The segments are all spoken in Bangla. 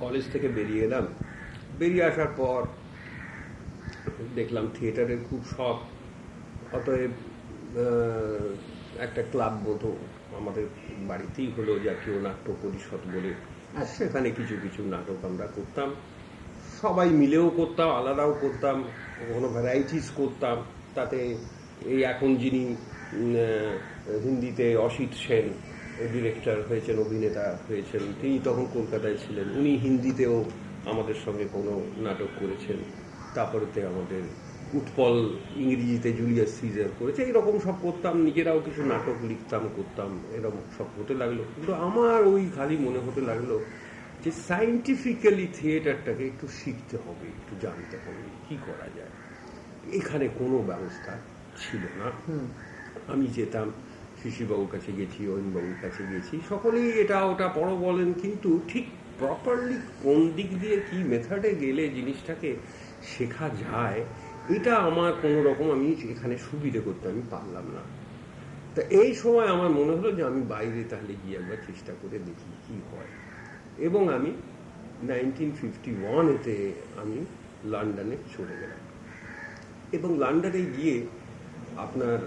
কলেজ থেকে বেরিয়ে এলাম। বেরিয়ে আসার পর দেখলাম থিয়েটারের খুব শখ। অতএব একটা ক্লাব মতো আমাদের বাড়িতেই হলো জাতীয় নাট্য পরিষদ বলে। সেখানে কিছু কিছু নাটক আমরা করতাম। সবাই মিলেও করতাম, আলাদাও করতাম, কোনো ভ্যারাইটিস করতাম। তাতে এই এখন যিনি হিন্দিতে অসিত সেন ডিরেক্টর হয়েছেন অভিনেতা হয়েছেন তিনি তখন কলকাতায় ছিলেন। উনি হিন্দিতেও আমাদের সঙ্গে কোনো নাটক করেছেন। তারপরেতে আমাদের উৎপল ইংরেজিতে জুলিয়াস সিজার করেছে। এইরকম সব করতাম নিজেরাও কিছু নাটক লিখতাম করতাম এরকম সব হতে লাগল। কিন্তু আমার ওই খালি মনে হতে লাগল যে সাইন্টিফিক্যালি থিয়েটারটাকে একটু শিখতে হবে একটু জানতে হবে কি করা যায়। এখানে কোনো ব্যবস্থা ছিল না। আমি যেতাম শিশিবাবুর কাছে গেছি অয়নবাবুর কাছে গেছি। সকলেই এটা ওটা পড়ো বলেন, কিন্তু ঠিক প্রপারলি কোন দিক দিয়ে কি মেথডে গেলে জিনিসটাকে শেখা যায়, এটা আমার কোনো রকম আমি এখানে সুবিধে করতে আমি পারলাম না। তা এই সময় আমার মনে হলো যে আমি বাইরে তাহলে গিয়ে একবার চেষ্টা করে দেখি কি হয়। এবং আমি নাইনটিন ফিফটি ওয়ানেতে আমি লন্ডনে চলে গেলাম। এবং লন্ডনে গিয়ে আপনার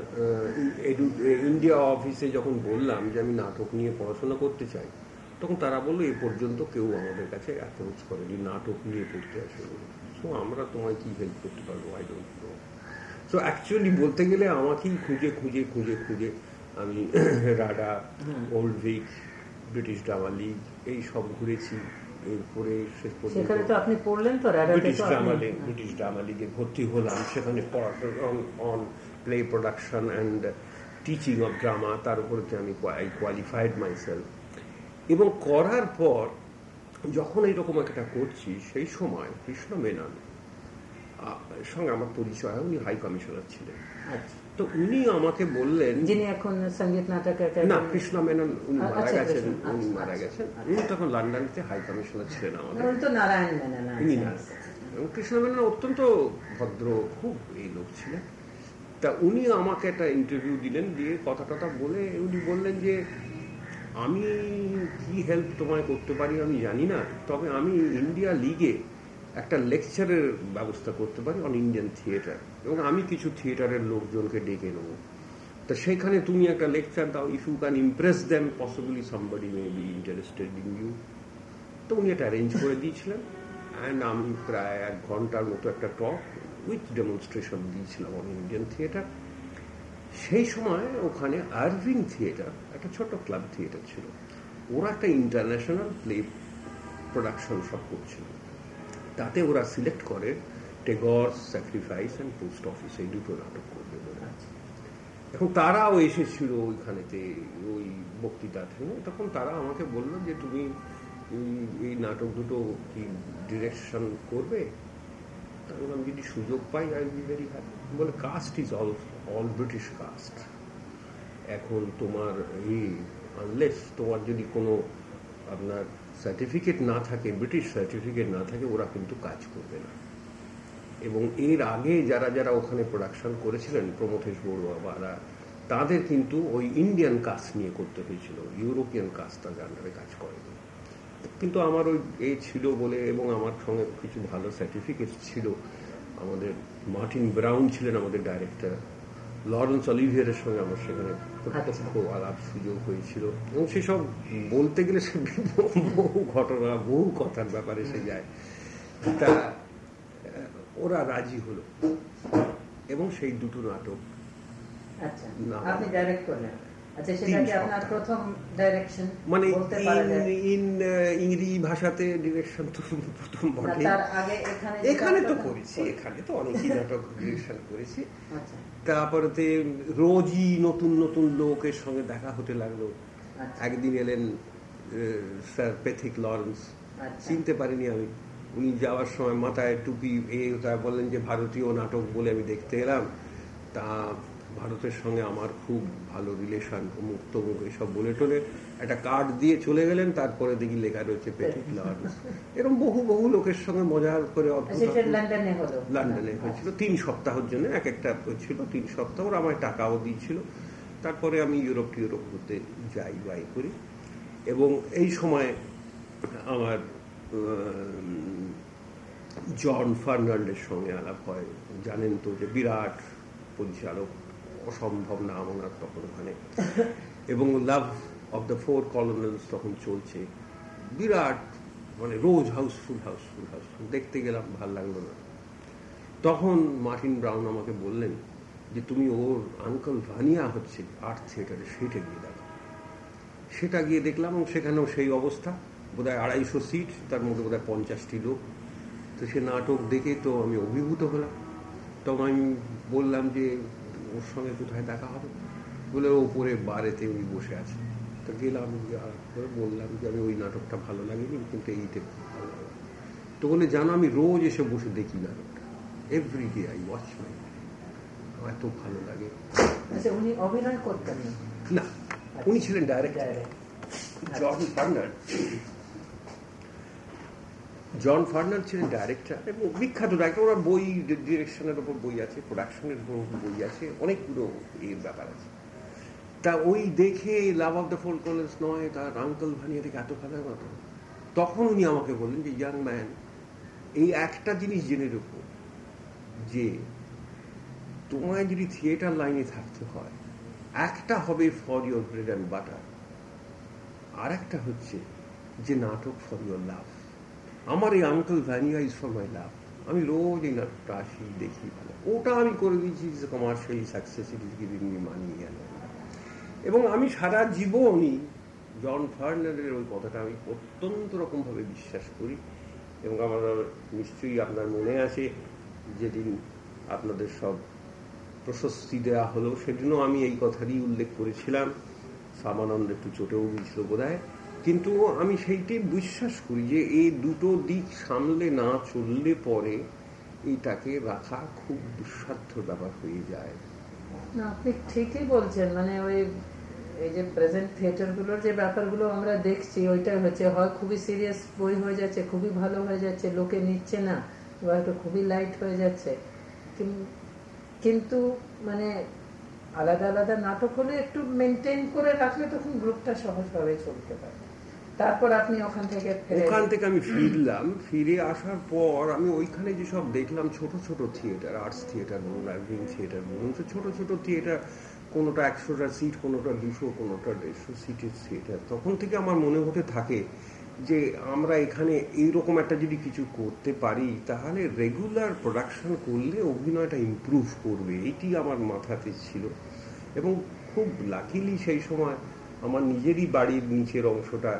ইন্ডিয়া অফিসে যখন বললাম যে আমি নাটক নিয়ে পড়াশোনা করতে চাই তখন তারা বলল এ পর্যন্ত কেউ আমাদের কাছে অ্যাপ্রোচ করেনি নাটক নিয়ে পড়তে আসে সো আমরা তোমায় কি হেল্প করতে পারব? I don't know so actually বলতে গেলে আমাকেই খুঁজে খুঁজে খুঁজে খুঁজে আমি RADA Old Vic British drama league এই সব ঘুরেছি। এরপরে শেষ সেখানে তো আপনি পড়লেন তো British drama league British drama লিগে ভর্তি হলাম। সেখানে পড়াশোনা on play production and teaching of drama তার উপরে আমি আই কোয়ালিফাইড মাইসেলফ এবং করার পর যখন এইরকম একটা করছি সেই সময় কৃষ্ণ মেনন সঙ্গে আমার পরিচয় উনি হাই কমিশনার ছিলেন। আচ্ছা। তো উনি আমাকে বললেন যিনি এখন সংগীত নাটক না কৃষ্ণ মেনন উনি আচ্ছা, মারা গেছেন আচ্ছা, উনি মারা গেছেন। উনি তখন লন্ডনতে হাই কমিশনার ছিলেন আমাদের। তো নারায়ণ মেনন উনি না কৃষ্ণ মেনন অত্যন্ত ভদ্র খুব এই লোক ছিলেন। তা উনি আমাকে একটা ইন্টারভিউ দিলেন, দিয়ে কথা টথা বলে উনি বললেন যে, আমি কি হেল্প তোমায় করতে পারি আমি জানি না, তবে আমি ইন্ডিয়া লিগে একটা লেকচারের ব্যবস্থা করতে পারি অন ইন্ডিয়ান থিয়েটার এবং আমি কিছু থিয়েটারের লোকজনকে ডেকে নেব। তা সেখানে তুমি একটা লেকচার দাও if you can impress them possibly somebody may be interested in you তো উনি এটা অ্যারেঞ্জ করে দিয়েছিলেন অ্যান্ড আমি প্রায় এক ঘণ্টার মতো একটা টক উইথ ডেমনস্ট্রেশন দিয়েছিলাম আমি ইন্ডিয়ান থিয়েটার সেই সময় ওখানে আরভিং থিয়েটার একটা ছোট ক্লাব থিয়েটার ছিল। ওরা একটা ইন্টারন্যাশনাল প্লে প্রোডাকশন সব করছিল। তাতে ওরা সিলেক্ট করে Tagore sacrifice and post office এই দুটো নাটক করবে বলে। এখন তারাও এসেছিল ওইখানেতে, ওই বক্তৃতা থেকে। তখন তারা আমাকে বলল যে, তুমি এই নাটক দুটো কি ডিরেকশন করবে? বললাম যদি সুযোগ পাই আই বি ভেরি হ্যাপি বলে cast is all all British cast এখন তোমার এই আনলেস তোমার যদি কোনো আপনার সার্টিফিকেট না থাকে ব্রিটিশ সার্টিফিকেট না থাকে, ওরা কিন্তু কাজ করবে না। এবং এর আগে যারা যারা ওখানে প্রোডাকশন করেছিলেন, প্রমথেশ বড়ুয়া বারা তাদের কিন্তু ওই ইন্ডিয়ান কাস্ট নিয়ে করতে হয়েছিল। ইউরোপিয়ান কাস্ট তাদের আন্ডারে কাজ করেনি। কিন্তু আমার ওই এ ছিল বলে এবং আমার সঙ্গে কিছু ভালো সার্টিফিকেট ছিল। আমাদের মার্টিন ব্রাউন ছিলেন আমাদের ডাইরেক্টর লরেন্স অলিভিয়ারের সঙ্গে আমার সেখানে প্রত্যক্ষ আলাপ সুযোগ হয়েছিল। এবং সেসব বলতে গেলে সে বহু ঘটনা বহু কথার ব্যাপারে সে যায়। তা ওরা রাজি হলো। এবং সেই দুটো নাটক আচ্ছা। আপনি ডাইরেক্ট করলেন। আচ্ছা সেটা আপনার প্রথম ডাইরেকশন মানে ইন ইংরেজি ভাষাতে ডিরেকশন তো প্রথম বটে এখানে তো করেছি এখানে তো অনেকই নাটক ডিরেকশন করেছি। আচ্ছা। তারপরেতে রোজই নতুন নতুন লোকের সঙ্গে দেখা হতে লাগল। একদিন এলেন স্যার পেথিক লরেন্স। চিনতে পারিনি আমি। উনি যাওয়ার সময় মাথায় টুপি এ বললেন যে ভারতীয় নাটক বলে আমি দেখতে এলাম। তা ভারতের সঙ্গে আমার খুব ভালো রিলেশন অমুক তমুক এসব বলে টলে একটা কার্ড দিয়ে চলে গেলেন তারপরে দেখি লেখা রয়েছে পেথিক লরেন্স এরকম বহু বহু লোকের সঙ্গে মজার করে লন্ডনে হয়েছিল। তিন সপ্তাহের জন্য এক একটা ছিল তিন সপ্তাহ ওরা আমায় টাকাও দিয়েছিল। তারপরে আমি ইউরোপ টিউরোপ ঘুরতে যাই বাই করি। এবং এই সময় আমার জন ফার্নান্ডের সঙ্গে আলাপ হয়। জানেন তো যে বিরাট পরিচালক। অসম্ভব নাম ওনার তখন ওখানে। এবং love of the four colonels তখন চলছে। বিরাট মানে রোজ হাউসফুল হাউসফুল হাউসফুল দেখতে গেলাম, ভালো লাগল না। তখন মার্টিন ব্রাউন আমাকে বললেন যে, তুমি ওর আঙ্কল ভানিয়া হচ্ছে আর্ট থিয়েটারে সেটা গিয়ে দেখো। সেটা গিয়ে দেখলাম এবং সেখানেও সেই অবস্থা। বোধহয় আড়াইশো সিট তার মধ্যে বোধহয় পঞ্চাশটি লোক। তো সে নাটক দেখে তো আমি অভিভূত হলাম। তখন আমি বললাম যে ওর সঙ্গে কোথায় দেখা হবে? বলে ওপরে বারেতে উনি বসে আছে। তো গেলাম করে বললাম যে আমি ওই নাটকটা ভালো লাগেনি কিন্তু এইতে ভালো লাগে তো বলে জানো আমি রোজ এসে বসে দেখি নাটকটা। Every day I watch my এত ভালো লাগে। আচ্ছা উনি অভিনয় করতেন? না উনি ছিলেন ডাইরেক্টর জন ফার্নার জন ফার্নার ছিলেন ডাইরেক্টর এবং বিখ্যাত ডাইরেক্টর ওরা বই ডিরেকশনের ওপর বই আছে প্রোডাকশনের উপর বই আছে, অনেকগুলো এর ব্যাপার আছে। তা ওই দেখে love of the four college নয়, তার আঙ্কল ভানিয়া থেকে এত ভালো মতো। তখন উনি আমাকে বললেন যে ইয়াং ম্যান এই একটা জিনিস জেনে রেখো, যে তোমায় যদি থিয়েটার লাইনে থাকতে হয়, একটা হবে for your bread and butter আর একটা হচ্ছে যে নাটক ফর ইউর লাভ আমার এই uncle Vanya is for my love আমি রোজ এই নাটকটা আসি, দেখি ভালো। ওটা আমি করে দিয়েছি is commercially success it is giving me money এবং আমি সারা জীবনই জন ফার্নারের ওই কথাটা আমি অত্যন্ত রকমভাবে বিশ্বাস করি। এবং আমার নিশ্চয়ই আপনার মনে আছে, যেদিন আপনাদের সব প্রশস্তি দেওয়া হলো, সেদিনও আমি এই কথারই উল্লেখ করেছিলাম। সামানন্দ একটু চোটেও গিয়েছিল বোধ কিন্তু আমি সেইটি বিশ্বাস করি যে এই দুটো দিক সামলে না চললে পরে এইটাকে রাখা খুব দুঃসাধ্য ব্যাপার হয়ে যায়। না, আপনি ঠিকই বলছেন মানে ওই এই যে প্রেজেন্ট থিয়েটারগুলোর যে ব্যাপারগুলো আমরা দেখছি, ওইটাই হচ্ছে, হয় খুবই সিরিয়াস বই হয়ে যাচ্ছে, খুবই ভালো হয়ে যাচ্ছে, লোকে নিচ্ছে না, বা একটু খুবই লাইট হয়ে যাচ্ছে। কিন্তু মানে আলাদা আলাদা নাটক হলে একটু মেনটেন করে রাখলে তখন গ্রুপটা সহজভাবে চলতে পারে। তারপর আপনি ওখান থেকে ওখান থেকে আমি ফিরলাম। ফিরে আসার পর আমি ওইখানে যেসব দেখলাম ছোট ছোট থিয়েটার আর্টস থিয়েটার বলুন গ্রিন থিয়েটার বলুন ছোট ছোট থিয়েটার কোনোটা একশোটা সিট কোনোটা দুশো কোনোটা দেড়শো সিটের থিয়েটার তখন থেকে আমার মনে হতে থাকে যে আমরা এখানে এইরকম একটা যদি কিছু করতে পারি তাহলে রেগুলার প্রোডাকশন করলে অভিনয়টা ইম্প্রুভ করবে। এটি আমার মাথাতে ছিল। এবং খুব লাকিলি সেই সময় আমার নিজেরই বাড়ির নিচের অংশটা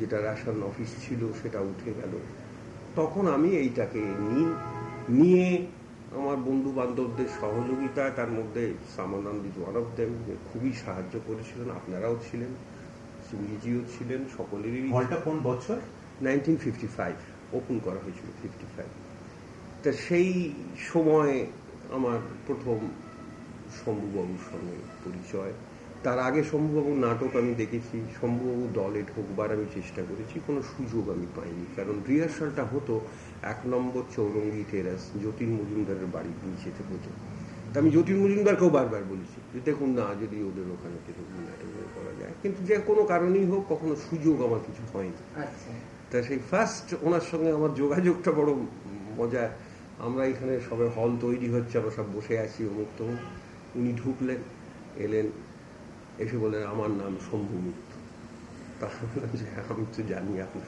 যেটা রেশন অফিস ছিল সেটা উঠে গেল। তখন আমি এইটাকে নিয়ে আমার বন্ধু বান্ধবদের সহযোগিতা তার মধ্যে সামানন্দ ওয়ান অফ দেম খুবই সাহায্য করেছিলেন আপনারাও ছিলেন সিঙ্গিজিও ছিলেন সকলেরই। হলটা কোন বছর? নাইনটিন ফিফটি ফাইভ ওপেন করা হয়েছিল ফিফটি ফাইভ তা সেই সময় আমার প্রথম শম্ভুবাবুর সঙ্গে পরিচয়। তার আগে শম্ভুবাবুর নাটক আমি দেখেছি শম্ভুবাবু দলে ঢোকবার আমি চেষ্টা করেছি কোনো সুযোগ আমি পাইনি। কারণ রিহার্সালটা হতো এক নম্বর চৌরঙ্গি টেরাস যতীন মজুমদারের বাড়ির নিচেতে হতো। তা আমি যতীন মজুমদারকেও বারবার বলেছি যে দেখুন না যদি ওদের ওখানে থেকে নাটক করা যায়। কিন্তু যে কোনো কারণেই হোক কখনো সুযোগ আমার কিছু হয়নি। আচ্ছা। তা সেই ফার্স্ট ওনার সঙ্গে আমার যোগাযোগটা বড় মজা আমরা এখানে সবে হল তৈরি হচ্ছে আমরা সব বসে আছি অমুক তমুক উনি ঢুকলেন এলেন। এসে বললেন আমার নাম শম্ভু মিত্র। যে আমি তো জানি আপনি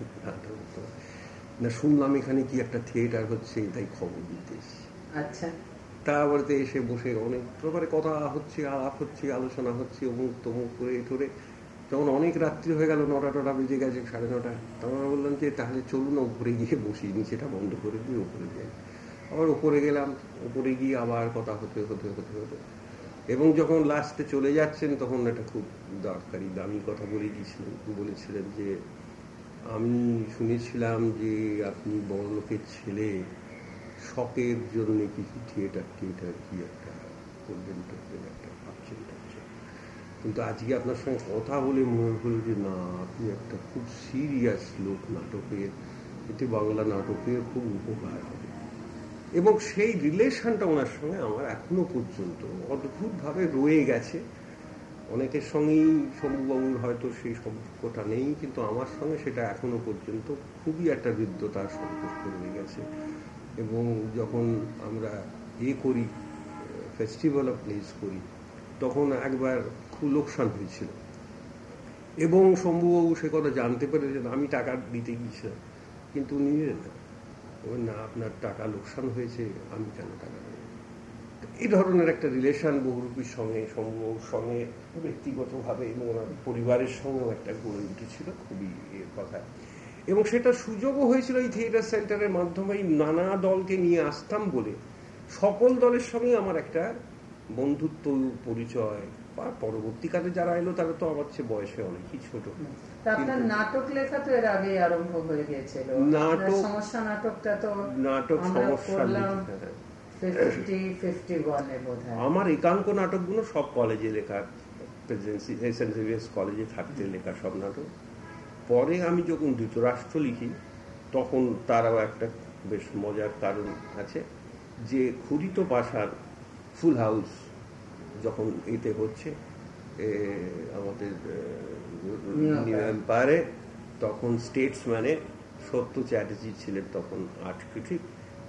না শুনলাম এখানে কি একটা থিয়েটার হচ্ছে তাই খবর দিতে আচ্ছা। তারপরে এসে বসে অনেক ব্যাপারে কথা হচ্ছে আলাপ হচ্ছে আলোচনা হচ্ছে অমুক তমুক করে ঠরে যখন অনেক রাত্রি হয়ে গেল নটা টটা বেজে গেছে সাড়ে নটা। তখন বললাম যে তাহলে চলুন উপরে গিয়ে বসি নিচেটা বন্ধ করে দিয়ে উপরে যাই। আবার উপরে গেলাম উপরে গিয়ে আবার কথা হতে হতে হতে হতে। এবং যখন লাস্টে চলে যাচ্ছেন, তখন একটা খুব দরকারি, দামি কথা বলে গিয়েছিলেন বলেছিলেন যে, আমি শুনেছিলাম যে আপনি বড়লোকের ছেলে, শখের জন্য কিছু থিয়েটার থিয়েটার কি একটা করবেন টরবেন একটা ভাবছেন টাবছেন কিন্তু আজকে আপনার সঙ্গে কথা বলে মনে হলো যে, না, আপনি একটা খুব সিরিয়াস লোক নাটকের, এতে বাংলা নাটকের খুব উপকার হবে। এবং সেই রিলেশনটা ওনার সঙ্গে আমার এখনও পর্যন্ত অদ্ভুতভাবে রয়ে গেছে। অনেকের সঙ্গেই শম্ভুবাবুর হয়তো সেই সম্পর্কটা নেই, কিন্তু আমার সঙ্গে সেটা এখনও পর্যন্ত খুবই একটা হৃদ্যতার সম্পর্ক রয়ে গেছে। এবং যখন আমরা এ করি, ফেস্টিভ্যাল অফ প্লেস করি, তখন একবার খুব লোকসান হয়েছিল। এবং শম্ভুবাবু সে কথা জানতে পেরেছেন আমি টাকা দিতে গিয়েছিলাম, কিন্তু উনি না। না আপনার টাকা লোকসান হয়েছে, আমি কেন টাকা এই ধরনের একটা রিলেশন বহুরূপীর সঙ্গে শম্ভুবাবুর সঙ্গে, ব্যক্তিগতভাবে এবং ওনার পরিবারের সঙ্গেও একটা গড়ে উঠেছিল, খুবই এর কথা। এবং সেটা সুযোগও হয়েছিল এই থিয়েটার সেন্টারের মাধ্যমেই নানা দলকে নিয়ে আসতাম বলে। সকল দলের সঙ্গে আমার একটা বন্ধুত্ব, পরিচয় পরবর্তীকালে যারা এলো তারা তো আমার চেয়ে বয়সে অনেকই ছোট। আপনার নাটক লেখা তো এর আগে আরম্ভ হয়ে গিয়েছিল। নাটক সমস্যা নাটকটা তো নাটক সমস্যা আমার একাঙ্ক নাটকগুলো সব কলেজে লেখা প্রেসিডেন্সি কলেজে থাকতে লেখা সব নাটক। পরে আমি যখন ধৃতরাষ্ট্র লিখি তখন তারাও একটা বেশ মজার কারণ আছে যে খুরিত পাশার ফুল হাউস যখন এতে হচ্ছে আমাদের এম্পায়ারে তখন স্টেটসম্যানে সত্য চ্যাটার্জি ছিলেন তখন আর্ট ক্রিটিক।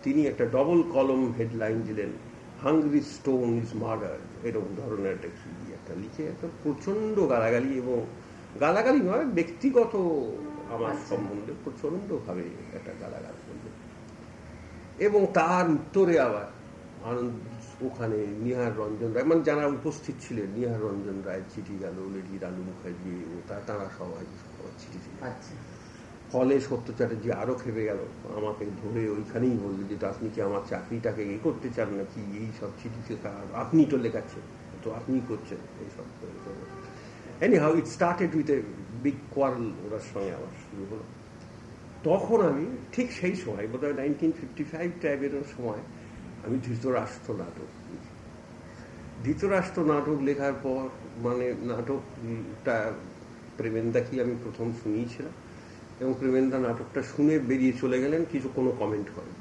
তিনি একটা ডবল কলম হেডলাইন দিলেন হাঙ্গরি স্টোন ইজ মার্ডার এরকম ধরনের একটা কি একটা লিখে একটা প্রচণ্ড গালাগালি এবং গালাগালি নয় ব্যক্তিগত আমার আচ্ছা। সম্বন্ধে প্রচণ্ডভাবে একটা গালাগাল করবে এবং তার উত্তরে আবার আনন্দ ওখানে নিহার রঞ্জন রায় মানে যারা উপস্থিত ছিলেন নিহার রঞ্জন রায় চিঠি গেল লেডি রানু মুখার্জি ও তারা সবাই চিঠি আচ্ছা। ফলে সত্য চ্যাটার্জি আরও খেপে গেল। আমাকে ধরে ওইখানেই বলল যে আপনি কি আমার চাকরিটাকে এ করতে চান নাকি? এই সব চিঠিতে আপনি তো লেখাচ্ছেন তো আপনি করছেন এইসব anyhow it started with a big quarrel ওনার সঙ্গে আবার শুরু হলো। তখন আমি ঠিক সেই সময় বোধ হয় নাইনটিন ফিফটি ফাইভ টাইপের সময় আমি ধৃতরাষ্ট্র নাটক ধৃতরাষ্ট্র নাটক লেখার পর মানে নাটকটা প্রেমেন্দাকে আমি প্রথম শুনিয়েছিলাম, এবং প্রেমেন্দা নাটকটা শুনে বেরিয়ে চলে গেলেন, কিছু কোনো কমেন্ট করেন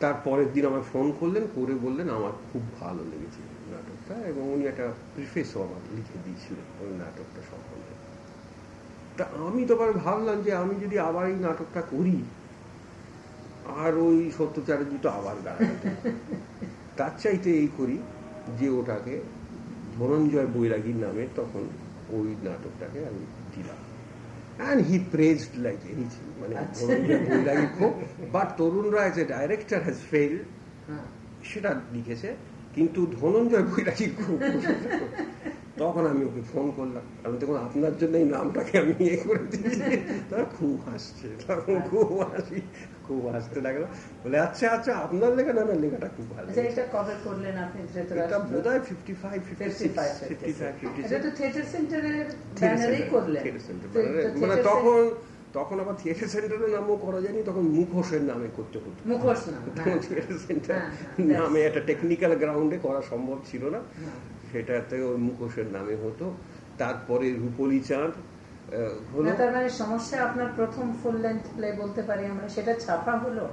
তার পরের দিন আমার ফোন করলেন, করে বললেন, আমার খুব ভালো লেগেছে নাটকটা, এবং উনি একটা প্রিফেসও আমার লিখে দিয়েছিলেন ওই নাটকটা সম্বন্ধে। তা আমি তো আবার ভাবলাম যে আমি যদি আবার এই নাটকটা করি আর ওই সত্যচারের তো আবার গাড়াতে তার চাইতে এই করি যে ওটাকে ধনঞ্জয় বৈরাগীর নামে তখন ওই নাটকটাকে আমি দিলাম। And he praised like anything মানে বৈরাগী খুব। বাট তরুণ রায় যে ডাইরেক্টর হ্যাজ ফেল সেটা লিখেছে। কিন্তু ধনঞ্জয় বৈরাগী খুব তখন আমি ওকে ফোন করলাম। আমি তখন আপনার জন্য এই নামটাকে আমি ইয়ে করে দিয়েছি। তারা খুব হাসছে তখন খুব হাসি। খুব হাসতে লাগল। বলে আচ্ছা আচ্ছা আপনার লেখা না না লেখাটা খুব ভালো। আচ্ছা, এটা কবে করলেন আপনি এটা fifty five fifty five fifty five fifty মানে তখন তখন আবার থিয়েটার সেন্টারের নামও করা যায়নি তখন মুখোশের নামে করতে হতো। মুখোশ তখন থিয়েটার সেন্টার নামে একটা টেকনিক্যাল গ্রাউন্ডে করা সম্ভব ছিল না। সেটাতে ওই মুখোশের নামে হতো। তারপরে রূপলি চাঁদ তার মানে সমস্যা আপনার প্রথম ফুল লেন্থ প্লে বলতে পারি আমরা সেটা ছাপা হলো?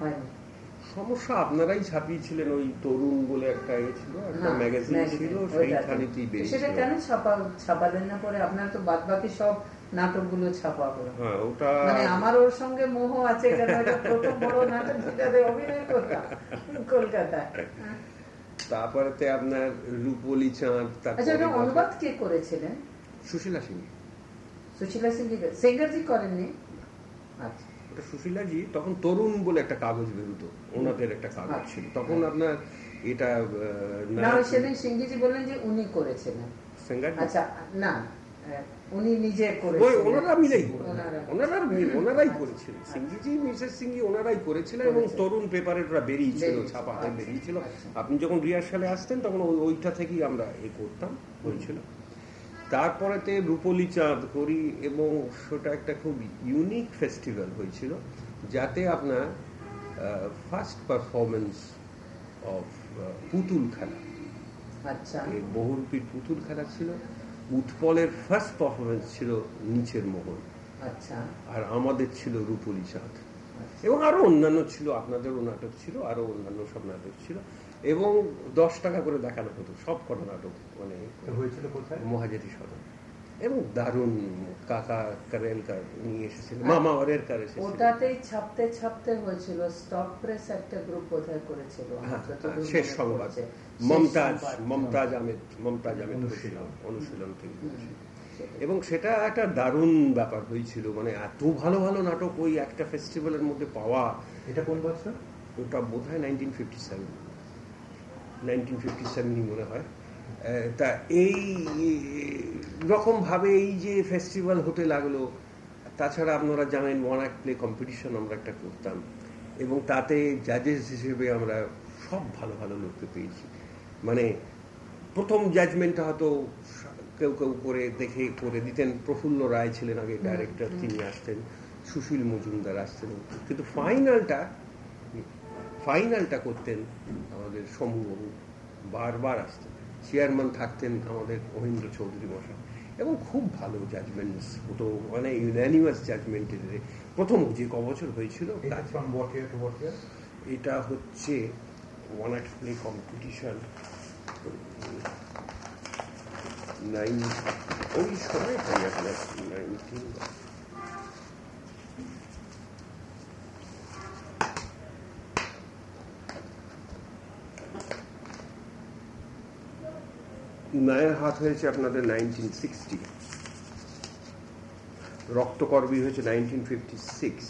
হয়নি। সমস্যা আপনারাই ছাপিয়েছিলেন ওই তরুণ বলে একটা ইয়ে ছিল একটা ম্যাগাজিন ছিল সেইখানেতেই সেটা কেন ছাপা ছাপালেন না পরে? আপনার তো বাদ বাকি সব নাটকগুলো ছাপা হলো। হ্যাঁ ওটা মানে আমার ওর সঙ্গে মোহ আছে কেন? প্রথম বড় নাটক যেটাতে অভিনয় করতাম কলকাতায়। তারপরে আপনার রূপলি চাঁদ আচ্ছা অনুবাদ কে করেছিলেন? সুশীলা সিং সুশীলা সিং সেঙ্গারজি করেননি। আচ্ছা। ওটা সুশীলাজি তখন তরুণ বলে একটা কাগজ বেরোতো ওনাদের একটা কাগজ আচ্ছা। ছিল। তখন আপনার এটা না সেদিন সিংহিজি বললেন যে উনি করেছিলেন আচ্ছা না উনি নিজে ওনারা মিলেই ওনারা ওনারাই করেছিলেন। সিংহিজি মিসেস সিংহি ওনারাই করেছিলেন এবং তরুণ পেপারে ওরা বেরিয়েছিল। ছাপা আচ্ছা, বেরিয়েছিল। আচ্ছা। আপনি যখন রিহার্সালে আসতেন তখন ওইটা থেকেই আমরা এ করতাম হয়েছিল। তারপরেতে রূপলি চাঁদ করি এবং সেটা একটা খুব ইউনিক ফেস্টিভ্যাল হয়েছিল যাতে আপনার ফার্স্ট পারফরমেন্স অফ পুতুল খেলা আচ্ছা। বহুরূপীর পুতুল খেলা ছিল। উৎপলের ফার্স্ট পারফরমেন্স ছিল নিচের মোহন আচ্ছা। আর আমাদের ছিল রূপলি চাঁদ। এবং আরও অন্যান্য ছিল আপনাদেরও নাটক ছিল আরও অন্যান্য সব নাটক ছিল। এবং দশ টাকা করে দেখানো হতো সব কটা নাটক মানে হয়েছিল কোথায়? মহাজাতি সদন। এবং দারুণ কাকা কারেলকার নিয়ে এসেছিলেন মামা ওরেরকার এসেছিলেন ওটাতেই ছাপতে ছাপতে হয়েছিল স্টক প্রেস একটা গ্রুপ বোধহয় করেছিল? হ্যাঁ, শেষ মনে সংবাদ মমতাজ মমতাজ আহমেদ মমতাজ আহমেদ অনুশীলন। অনুশীলন থেকে এবং সেটা একটা দারুণ ব্যাপার হয়েছিল মানে এত ভালো ভালো নাটক ওই একটা ফেস্টিভ্যালের মধ্যে পাওয়া। এটা কোন বছর? ওটা বোধ হয় nineteen fifty seven nineteen fifty seven i মনে হয়? তা এই রকমভাবে এই যে ফেস্টিভ্যাল হতে লাগল তাছাড়া আপনারা জানেন ওয়ান অ্যাক্ট প্লে কম্পিটিশন আমরা একটা করতাম এবং তাতে জাজেস হিসেবে আমরা সব ভালো ভালো লোককে পেয়েছি। মানে প্রথম জাজমেন্টটা হয়তো কেউ কেউ করে দেখে করে দিতেন। প্রফুল্ল রায় ছিলেন আগে ডাইরেক্টর তিনি আসতেন। সুশীল মজুমদার আসতেন। কিন্তু ফাইনালটা ফাইনালটা করতেন আমাদের সমুবাবু বারবার আসতেন। চেয়ারম্যান থাকতেন আমাদের মহেন্দ্র চৌধুরী মশাই। এবং খুব ভালো জাজমেন্টস হতো মানে ইউনানিমাস জাজমেন্টের প্রথম যে ক বছর হয়েছিল এটা হচ্ছে one act play competition nine ওই সময় নাইনটিন নায়ের হাত হয়েছে আপনাদের নাইনটিন সিক্সটি রক্তকর্বী হয়েছে নাইনটিন ফিফটি সিক্স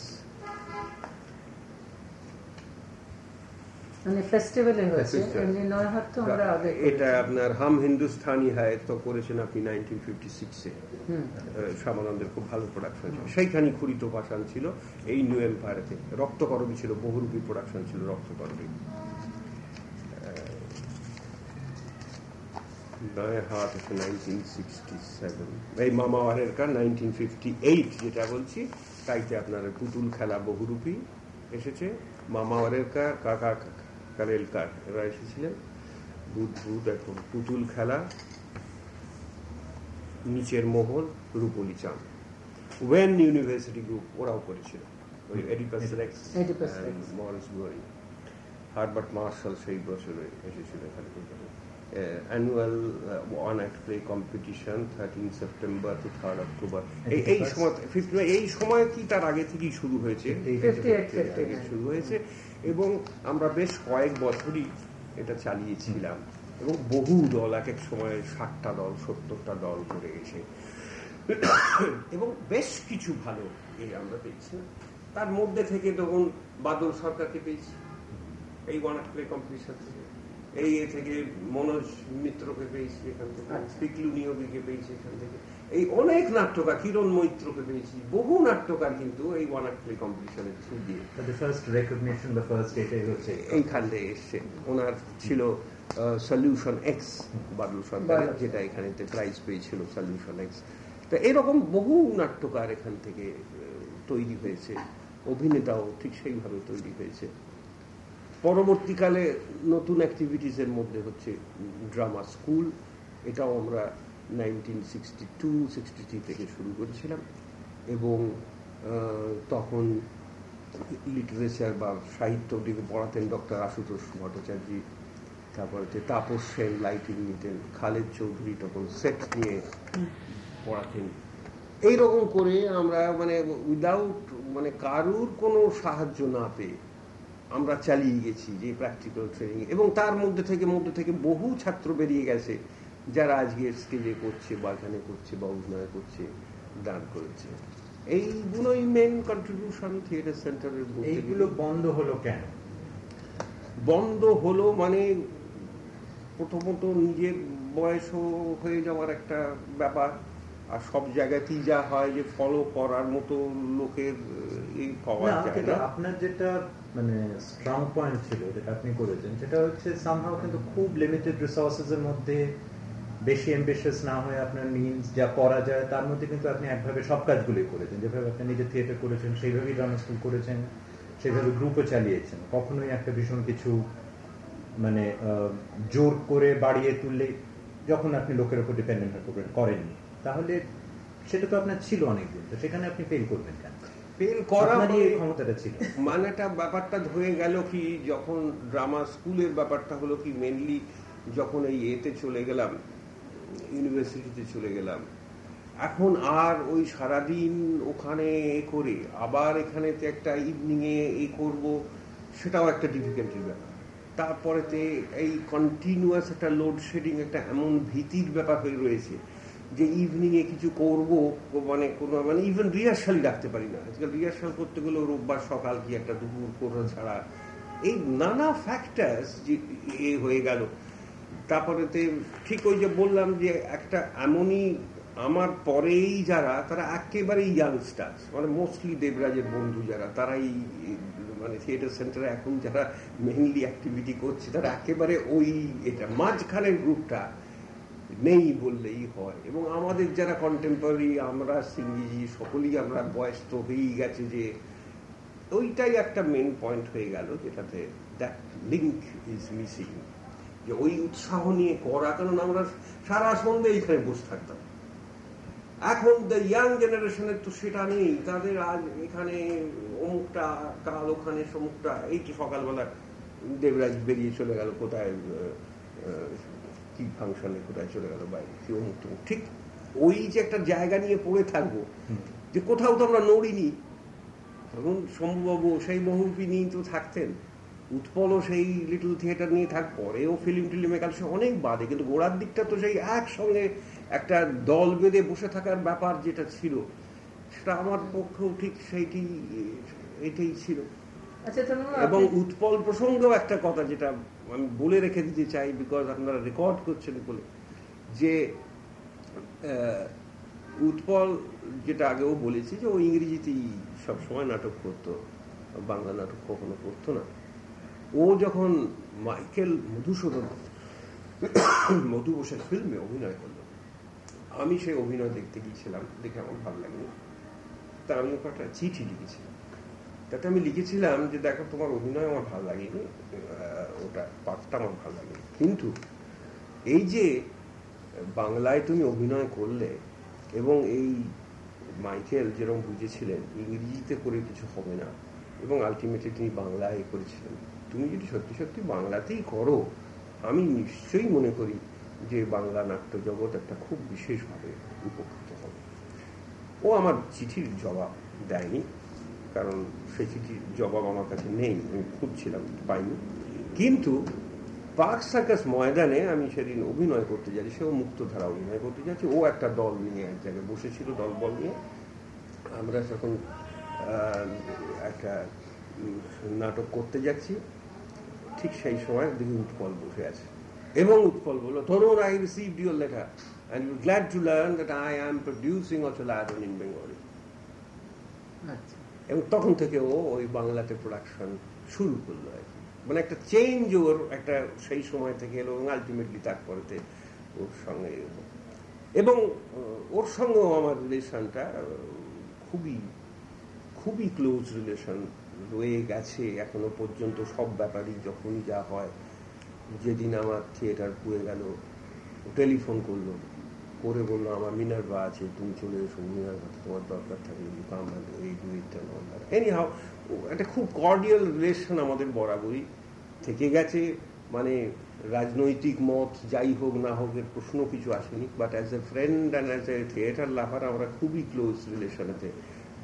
এটা আপনার হাম হিন্দুস্তানি হয় তো করেছেন আপনি নাইনটিন ফিফটি সিক্সে শ্যামানন্দের খুব ভালো প্রোডাকশন ছিল। সেইখানে খুরিত পাশান ছিল এই নিউ এম্পায়ারেতে রক্তকরবী ছিল বহুরূপী প্রোডাকশন ছিল রক্তকরবী। নয়ের হাত নাইনটিন সিক্সটি সেভেন এই মামা ওয়ারেরকার নাইনটিন ফিফটি এইট যেটা বলছি তাইতে আপনার পুতুল খেলা বহুরূপী এসেছে। মামা ওয়ারেরকার কাকা কারেলকার এরা এসেছিলেন। বুধ বুধ এখন পুতুল খেলা নিচের মহল রূপলি চাঁদ। ওয়েন ইউনিভার্সিটি গ্রুপ ওরাও করেছিল। ওই এডিপাস রেক্স. মরিস গোয়ারি হার্বার্ট মার্শাল সেই বছরে এসেছিল এখানে। Annual one act play competition thirteen September to third October এই এই সময় 50 এই সময় কি তার আগে থেকেই শুরু হয়েছে? 58, থেকে শুরু হয়েছে। এবং আমরা বেশ কয়েক বছরই এটা চালিয়েছিলাম। এবং বহু দল এক এক সময় ষাটটা দল সত্তরটা দল করে এসে এবং বেশ কিছু ভালো এই আমরা পেয়েছি। তার মধ্যে থেকে তখন বাদল সরকারকে পেয়েছি। এই ওয়ান প্লে কম্পিটিশন থেকে। এই এ থেকে মনোজ মিত্রকে পেয়েছি এখান থেকে আচ্ছা। পিকলু নিয়োগীকে পেয়েছি এখান থেকে। এই অনেক নাট্যকার কিরণ মৈত্রকে পেয়েছি বহু নাট্যকার কিন্তু এই ওয়ান কম্পিটিশনের থ্রু দিয়ে। এইখান থেকে এসছে। ওনার ছিল সলিউশন এক্স বাদল যেটা এখানে প্রাইজ পেয়েছিল সলিউশন এক্স তো এরকম বহু নাট্যকার এখান থেকে তৈরি হয়েছে। অভিনেতাও ঠিক সেইভাবে তৈরি হয়েছে। পরবর্তীকালে নতুন অ্যাক্টিভিটিসের মধ্যে হচ্ছে ড্রামা স্কুল এটাও আমরা nineteen sixty two sixty three থেকে শুরু করেছিলাম। এবং তখন লিটারেচার বা সাহিত্য সাহিত্যটিকে পড়াতেন ডক্টর আশুতোষ ভট্টাচার্য। তারপর হচ্ছে তাপস সেন লাইটিং নিতেন, খালেদ চৌধুরী তখন সেট নিয়ে পড়াতেন। এইরকম করে আমরা মানে উইদাউট মানে কারুর কোনো সাহায্য না পেয়ে আমরা চালিয়ে গেছি যে প্র্যাকটিক্যাল ট্রেনিং এবং তার মধ্যে থেকে মধ্যে থেকে বহু ছাত্র বেরিয়ে গেছে যারা আজকে স্টেজে করছে বা এখানে করছে বা অভিনয় করছে দাঁড় করেছে। এইগুলোই মেন কন্ট্রিবিউশন থিয়েটার সেন্টারের এইগুলো বন্ধ হলো কেন? বন্ধ হলো মানে প্রথমত নিজের বয়সও হয়ে যাওয়ার একটা ব্যাপার আর সব জায়গাতেই যা হয় যে ফলো করার মতো লোকের এই পাওয়া যায় না। আপনার যেটা মানে স্ট্রং পয়েন্ট ছিল যেটা আপনি করেছেন, সেটা হচ্ছে সামহাও কিন্তু খুব লিমিটেড রিসোর্সেস এর মধ্যে বেশি এম্বিশিয়াস না হয়ে আপনার মিনস যা করা যায়, তার মধ্যে কিন্তু আপনি একভাবে সব কাজগুলোই করেছেন। যেভাবে আপনি নিজে থিয়েটার করেছেন, সেইভাবেই ড্রামা স্কুল করেছেন, সেইভাবে গ্রুপও চালিয়েছেন। কখনোই একটা ভীষণ কিছু মানে জোর করে বাড়িয়ে তুললে যখন আপনি লোকের উপর ডিপেন্ডেন্ট করেননি। তাহলে সেটা তো আপনার ছিল অনেকদিন, তো সেখানে আপনি ফেল করবেন কেন? ফেল করা ক্ষমতাটা ছিল। মানেটা ব্যাপারটা হয়ে গেল কি যখন ড্রামা স্কুলের ব্যাপারটা হলো কি মেনলি যখন এই এতে চলে গেলাম ইউনিভার্সিটিতে চলে গেলাম এখন আর ওই সারাদিন ওখানে এ করে আবার এখানেতে একটা ইভিনিংয়ে এ করব সেটাও একটা ডিফিকাল্টির ব্যাপার। তারপরেতে এই কন্টিনিউয়াস একটা লোডশেডিং একটা এমন ভীতির ব্যাপার হয়ে রয়েছে যে ইভিনিংয়ে কিছু করব মানে কোনো মানে ইভেন রিহার্সালই রাখতে পারি না। আজকাল রিহার্সাল করতে গেলে রোববার সকাল কি একটা দুপুর করা ছাড়া। এই নানা ফ্যাক্টার্স যে এ হয়ে গেল। তারপরেতে ঠিক ওই যে বললাম যে একটা এমনই আমার পরেই যারা, তারা একেবারেই ইয়াংস্টার্স মানে মোস্টলি দেবরাজের বন্ধু যারা, তারাই মানে থিয়েটার সেন্টারে এখন যারা মেইনলি অ্যাক্টিভিটি করছে, তারা একেবারে ওই এটা, মাঝখানের গ্রুপটা নেই বললেই হয়। এবং আমাদের যারা কন্টেম্পোরারি আমরা সিঙ্গিজি সকলেই আমরা বয়স তো হয়েই গেছে যে ওইটাই একটা মেন পয়েন্ট হয়ে গেল যেটাতে দ্যাট লিঙ্ক ইজ মিসিং যে ওই উৎসাহ নিয়ে করা, কারণ আমরা সারা সন্ধ্যে এইখানে বসে থাকতাম। এখন দ্য ইয়াং জেনারেশনের তো সেটা নেই। তাদের আজ এখানে অমুকটা, কাল ওখানে সমুকটা, এই তো সকালবেলা দেবরাজ বেরিয়ে চলে গেল কোথায় কি ফাংশনে কোথায় চলে গেল বাইরে? কি অমুক তমুক। ঠিক ওই যে একটা জায়গা নিয়ে পড়ে থাকব যে কোথাও তো আমরা নড়িনি। তখন শম্ভুবাবু সেই বহুরূপী নিয়েই তো থাকতেন। উৎপলও সেই লিটল থিয়েটার নিয়ে থাক পরেও ফিল্ম টিলিম একাল সে অনেক বাদে কিন্তু গোড়ার দিকটা তো সেই একসঙ্গে একটা দল বেঁধে বসে থাকার ব্যাপার যেটা ছিল সেটা আমার পক্ষেও ঠিক সেইটি এটাই ছিল। আচ্ছা, এবং উৎপল প্রসঙ্গেও একটা কথা যেটা আমি বলে রেখে দিতে চাই বিকজ আপনারা রেকর্ড করছেন বলে, যে উৎপল যেটা আগেও বলেছি যে ও ইংরেজিতেই সবসময় নাটক করতো, বাংলা নাটক কখনো করতো না। ও যখন মাইকেল মধুসূদন, মধু বসের ফিল্মে অভিনয় করল, আমি সেই অভিনয় দেখতে গিয়েছিলাম, দেখে আমার ভালো লাগল তা আমি ওকে একটা চিঠি লিখেছিলাম। তাতে আমি লিখেছিলাম যে দেখো তোমার অভিনয় আমার ভালো লাগেনি ওটা পাঠটা আমার ভালো লাগেনি। কিন্তু এই যে বাংলায় তুমি অভিনয় করলে এবং এই মাইকেল যেরকম বুঝেছিলেন, ইংরেজিতে করে কিছু হবে না এবং আলটিমেটলি তিনি বাংলায় করেছিলেন, তুমি যদি সত্যি সত্যি বাংলাতেই করো, আমি নিশ্চয়ই মনে করি যে বাংলা নাট্য জগৎ একটা খুব বিশেষভাবে উপকৃত হবে। ও আমার চিঠির জবাব দেয়নি। কারণ সেই চিঠির জবাব আমার কাছে নেই, আমি খুঁজছিলাম, পাইনি। কিন্তু পার্ক সার্কাস ময়দানে আমি সেদিন অভিনয় করতে যাচ্ছি, সেও মুক্তধারা অভিনয় করতে যাচ্ছি, ও একটা দল নিয়ে এক জায়গায় বসেছিল দল বল নিয়ে। আমরা যখন একটা নাটক করতে যাচ্ছি, ঠিক সেই সময় দেখি উৎপল বসে আছে। এবং উৎপল বলল Tarun I receive your letter and you glad to learn that I am producing Achalayatan in Bengali এবং তখন থেকে ও ওই বাংলাতে প্রোডাকশন শুরু করল আর কি। মানে একটা চেঞ্জ ওর একটা সেই সময় থেকে এলো এবং আলটিমেটলি তারপরেতে ওর সঙ্গে এবং ওর সঙ্গেও আমার রিলেশনটা খুবই খুবই ক্লোজ রিলেশন রয়ে গেছে এখনও পর্যন্ত সব ব্যাপারই যখনই যা হয়। যেদিন আমার থিয়েটার পুড়ে গেল টেলিফোন করল। করে বলল, আমার মিনারবা আছে, তুমি চলে এসো মিনারভাতে তোমার দরকার থাকলে থাকে এই ডু এনি হাও একটা খুব কর্ডিয়াল রিলেশন আমাদের বরাবরই থেকে গেছে। মানে রাজনৈতিক মত, যাই হোক না হোক, এর প্রশ্ন কিছু আসেনি। But as a friend and as a theatre lover আমরা খুবই ক্লোজ রিলেশনেতে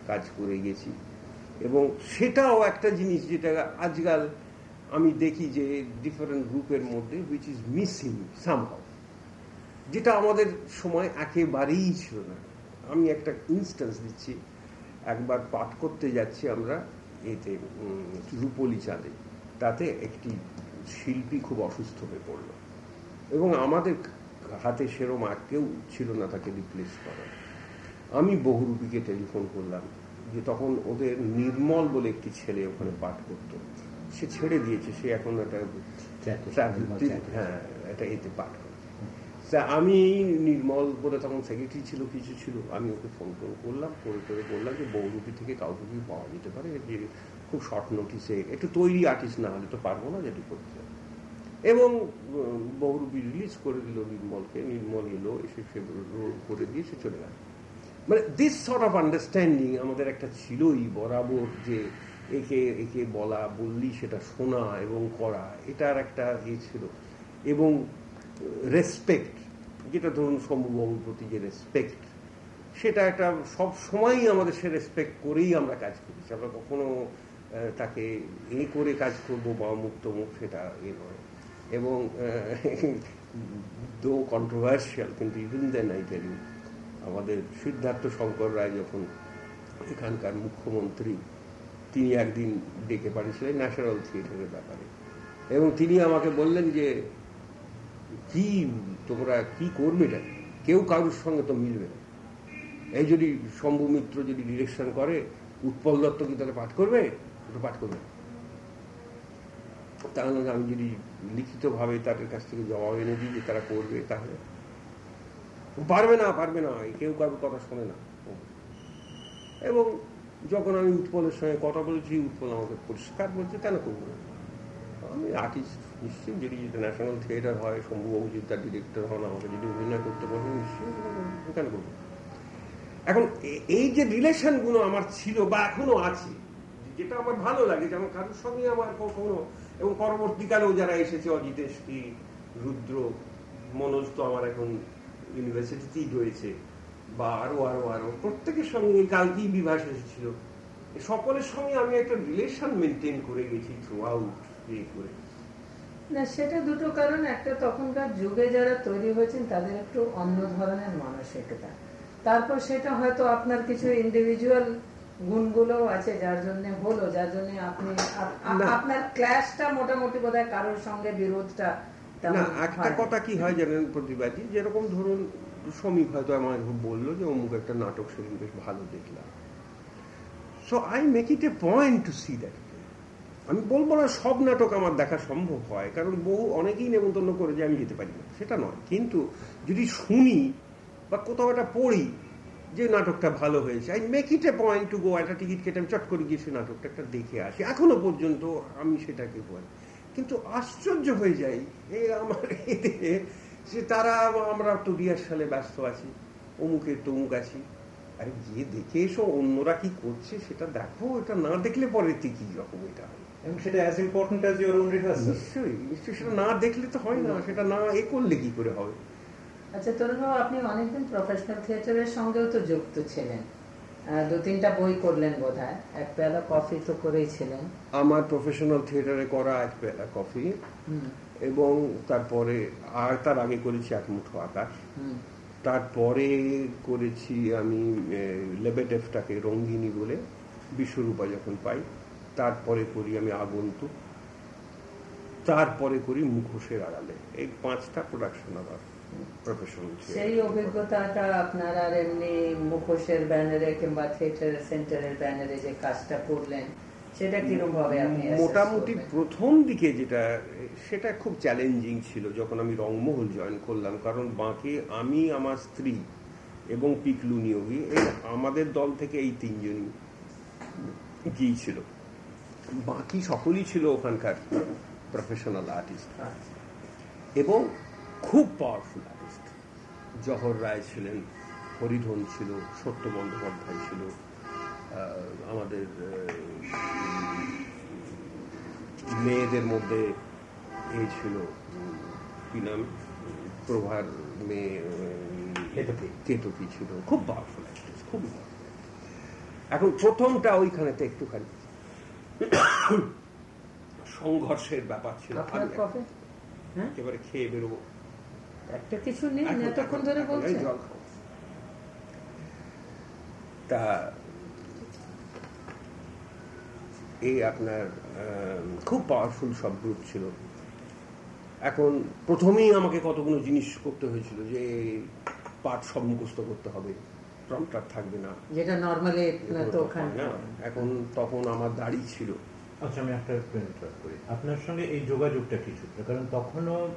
কাজ করে গেছি। এবং সেটাও একটা জিনিস যেটা আজকাল আমি দেখি যে ডিফারেন্ট গ্রুপের মধ্যে উইচ ইজ মিসিং সামহাও যেটা আমাদের সময় একেবারেই ছিল না। আমি একটা ইনস্ট্যান্স দিচ্ছি একবার পাঠ করতে যাচ্ছি আমরা এতে রূপলি চাঁদে। তাতে একটি শিল্পী খুব অসুস্থ হয়ে পড়ল। এবং আমাদের হাতে সেরম আর কেউ ছিল না তাকে রিপ্লেস করার। আমি বহুরূপীকে টেলিফোন করলাম যে তখন ওদের নির্মল বলে একটি ছেলে ওখানে পাঠ করত। সে ছেড়ে দিয়েছে সে এখন একটা হ্যাঁ এটা এতে পাঠ করে আমি নির্মল বলে তখন সেক্রেটারি ছিল, কিছু ছিল। আমি ওকে ফোন ফোন করলাম ফোন করে বললাম যে বহুরূপী থেকে কাউকে কি পাওয়া যেতে পারে? যে খুব শর্ট নোটিসে একটু তৈরি আর্টিস্ট না হলে তো পারব না যেটি করতে। এবং বহুরূপী রিলিজ করে দিল নির্মলকে। নির্মল এলো, এসে সে করে দিয়ে সে চলে গেল। মানে দিস সর্ট অফ আন্ডারস্ট্যান্ডিং আমাদের একটা ছিলই বরাবর যে একে একে বলা, বললি সেটা শোনা এবং করা, এটার একটা ইয়ে ছিল। এবং রেসপেক্ট যেটা ধরুন শম্ভুবাবুর প্রতি যে রেসপেক্ট সেটা একটা সব সময়ই আমাদের সে রেসপেক্ট করেই আমরা কাজ করেছি আমরা কখনো তাকে এ করে কাজ করব বা মুক্ত মুখ সেটা এ নয়। এবং দো কন্ট্রোভার্সিয়াল কিন্তু ইভেন দেন আই টেল আমাদের সিদ্ধার্থ শঙ্কর রায় যখন এখানকার মুখ্যমন্ত্রী, তিনি একদিন ডেকে পাঠিয়েছিলেন ন্যাশনাল থিয়েটারের ব্যাপারে। এবং তিনি আমাকে বললেন যে কি তোমরা কি করবে এটা? কেউ কারোর সঙ্গে তো মিলবে না। এই যদি শম্ভু মিত্র যদি ডিরেকশন করে, উৎপল দত্ত কি তাহলে পাঠ করবে? ওটা পাঠ করবে তাহলে আমি যদি লিখিতভাবে তাদের কাছ থেকে জবাব এনে দিই যে তারা করবে তাহলে। পারবে না পারবে না কেউ কারোর কথা শোনে না। এবং যখন আমি উৎপলের সঙ্গে কথা বলেছি, উৎপল আমাকে পরিষ্কার বলছে, কেন করব না? আমি আর্টিস্ট নিশ্চয়ই যদি ন্যাশনাল থিয়েটার হয় শম্ভুবাবু যদি তার ডিরেক্টর হন, আমাকে যদি অভিনয় করতে পারেন নিশ্চয়ই কেন করব। এখন এই যে রিলেশনগুলো আমার ছিল বা এখনও আছে, যেটা আমার ভালো লাগে, যেমন কারোর সঙ্গে আমার কখনো, এবং পরবর্তীকালেও যারা এসেছে অজিতেশটি রুদ্র, মনোজ তো আমার এখন ইউনিভার্সিটিতেই রয়েছে, বা আরও আরও আরও, প্রত্যেকের সঙ্গে কালকেই বিভাস এসেছিল সকলের সঙ্গে আমি একটা রিলেশন মেনটেন করে গেছি থ্রু আউট ইয়ে করে। না সেটা দুটো কারণ। একটা তখনকার যুগে যারা তৈরি হয়েছেন তাদের একটু অন্য ধরনের মানসিকতা। তারপর সেটা হয়তো আপনার কিছু ইন্ডিভিজুয়াল গুণগুলো আছে যার জন্য হলো যার জন্য আপনি আপনার ক্লাসটা মোটামুটি বোধহয় কারোর সঙ্গে বিরোধটা না একটা কথা কি হয় জানেন প্রতিবাদী যেরকম ধরুন শ্রমিক হয়তো আমার বলল যে অমুক একটা নাটক সেদিন বেশ ভালো দেখলাম। So I make it a point to see that আমি বলব না সব নাটক আমার দেখা সম্ভব হয়, কারণ বহু অনেকেই নেমন্তন্ন করে যে আমি যেতে পারি না। সেটা নয়। কিন্তু যদি শুনি বা কোথাও একটা পড়ি যে নাটকটা ভালো হয়েছে I make it a point to go একটা টিকিট কেটে আমি চট করে গিয়ে সে নাটকটা একটা দেখে আসি। এখনও পর্যন্ত আমি সেটাকে বলি কিন্তু আশ্চর্য হয়ে যাই, এ আমার এতে যে তারা আমরা তো সালে ব্যস্ত আছি অমুকে তমুক আছি। আরে গিয়ে দেখে এসো, অন্যরা কি করছে সেটা দেখো, এটা না দেখলে পরে কি রকম এটা এবং সেটা as important as your own rehearsal নিশ্চয়ই নিশ্চয়ই সেটা না দেখলে তো হয় না সেটা না এ করলে কি করে হবে? আচ্ছা তরুণবাবু আপনি অনেকদিন প্রফেশনাল থিয়েটারের সঙ্গেও তো যুক্ত ছিলেন। দু তিনটা বই করলেন বোধ হয় এক পেলা কফি তো করেই ছিলেন। আমার প্রফেশনাল থিয়েটারে করা এক পেলা কফি এবং তারপরে আর তার আগে করেছি এক মুঠো আকাশ তারপরে করেছি আমি লেবেটেফটাকে রঙ্গিনী বলে বিশ্বরূপা যখন পাই তারপরে করি আমি আগন্তুক তারপরে করি মুখোশের আড়ালে। এই পাঁচটা প্রোডাকশন আবার প্রফেশনাল সেই অভিজ্ঞতাটা আপনার আর এমনি মুখোশের ব্যানারে কিংবা থিয়েটার সেন্টারের ব্যানারে যে কাজটা করলেন সেটা কীরকম ভাবে আপনি মোটামুটি প্রথম দিকে যেটা সেটা খুব চ্যালেঞ্জিং ছিল যখন আমি রংমহল জয়েন করলাম। কারণ বাকি আমি আমার স্ত্রী এবং পিকলু নিয়োগী এই আমাদের দল থেকে এই তিনজনই গিয়েছিল। বাকি সকলেই ছিল ওখানকার প্রফেশনাল আর্টিস্ট এবং খুব পাওয়ারফুল আর্টিস্ট জহর রায় ছিলেন হরিধন ছিল সত্য বন্দ্যোপাধ্যায় ছিল আমাদের মেয়েদের মধ্যে এই ছিল কি নাম? প্রভার মেয়ে কেতকি ছিল। খুব পাওয়ারফুল অ্যাক্ট্রেস খুবই এখন প্রথমটা ওইখানেতে একটুখানি। সংঘর্ষের ব্যাপার ছিল হ্যাঁ? একেবারে খেয়ে বেরোবো। একটা কিছু নেই এতক্ষণ ধরে বলছে জল তা এই আপনার খুব পাওয়ারফুল সব গ্রুপ ছিল। এখন প্রথমেই আমাকে কতগুলো জিনিস করতে হয়েছিল যে পাঠ সব মুখস্থ করতে হবে। প্রম্পটার থাকবে না। যেটা নর্মালি তো এখন তখন আমার দাড়ি ছিল। আচ্ছা আমি একটা করি। আপনার সঙ্গে এই যোগাযোগটা কিছু কারণ তখনও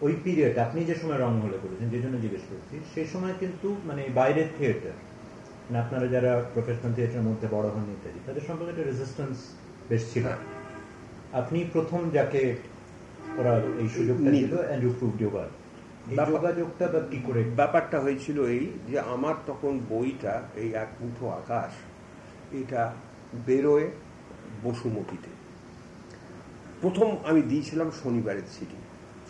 ওই পিরিয়ড আপনি যে সময় রং হলে করেছেন যে জন্য জিজ্ঞেস করছি সেই সময় কিন্তু মানে বাইরের থিয়েটার মানে আপনারা যারা প্রফেশনাল থিয়েটারের মধ্যে বড় হন ইত্যাদি তাদের সম্পর্কে একটা রেজিস্ট্যান্স বেশ ছিল। হ্যাঁ। আপনি প্রথম যাকে ওরা এই সুযোগটা দিল অ্যান্ড ইউ প্রুভ ইউর যোগাযোগটা কি করে? ব্যাপারটা হয়েছিল এই যে আমার তখন বইটা এই এক মুঠো আকাশ এটা বেরোয় বসুমতিতে। প্রথম আমি দিয়েছিলাম শনিবারের চিঠি।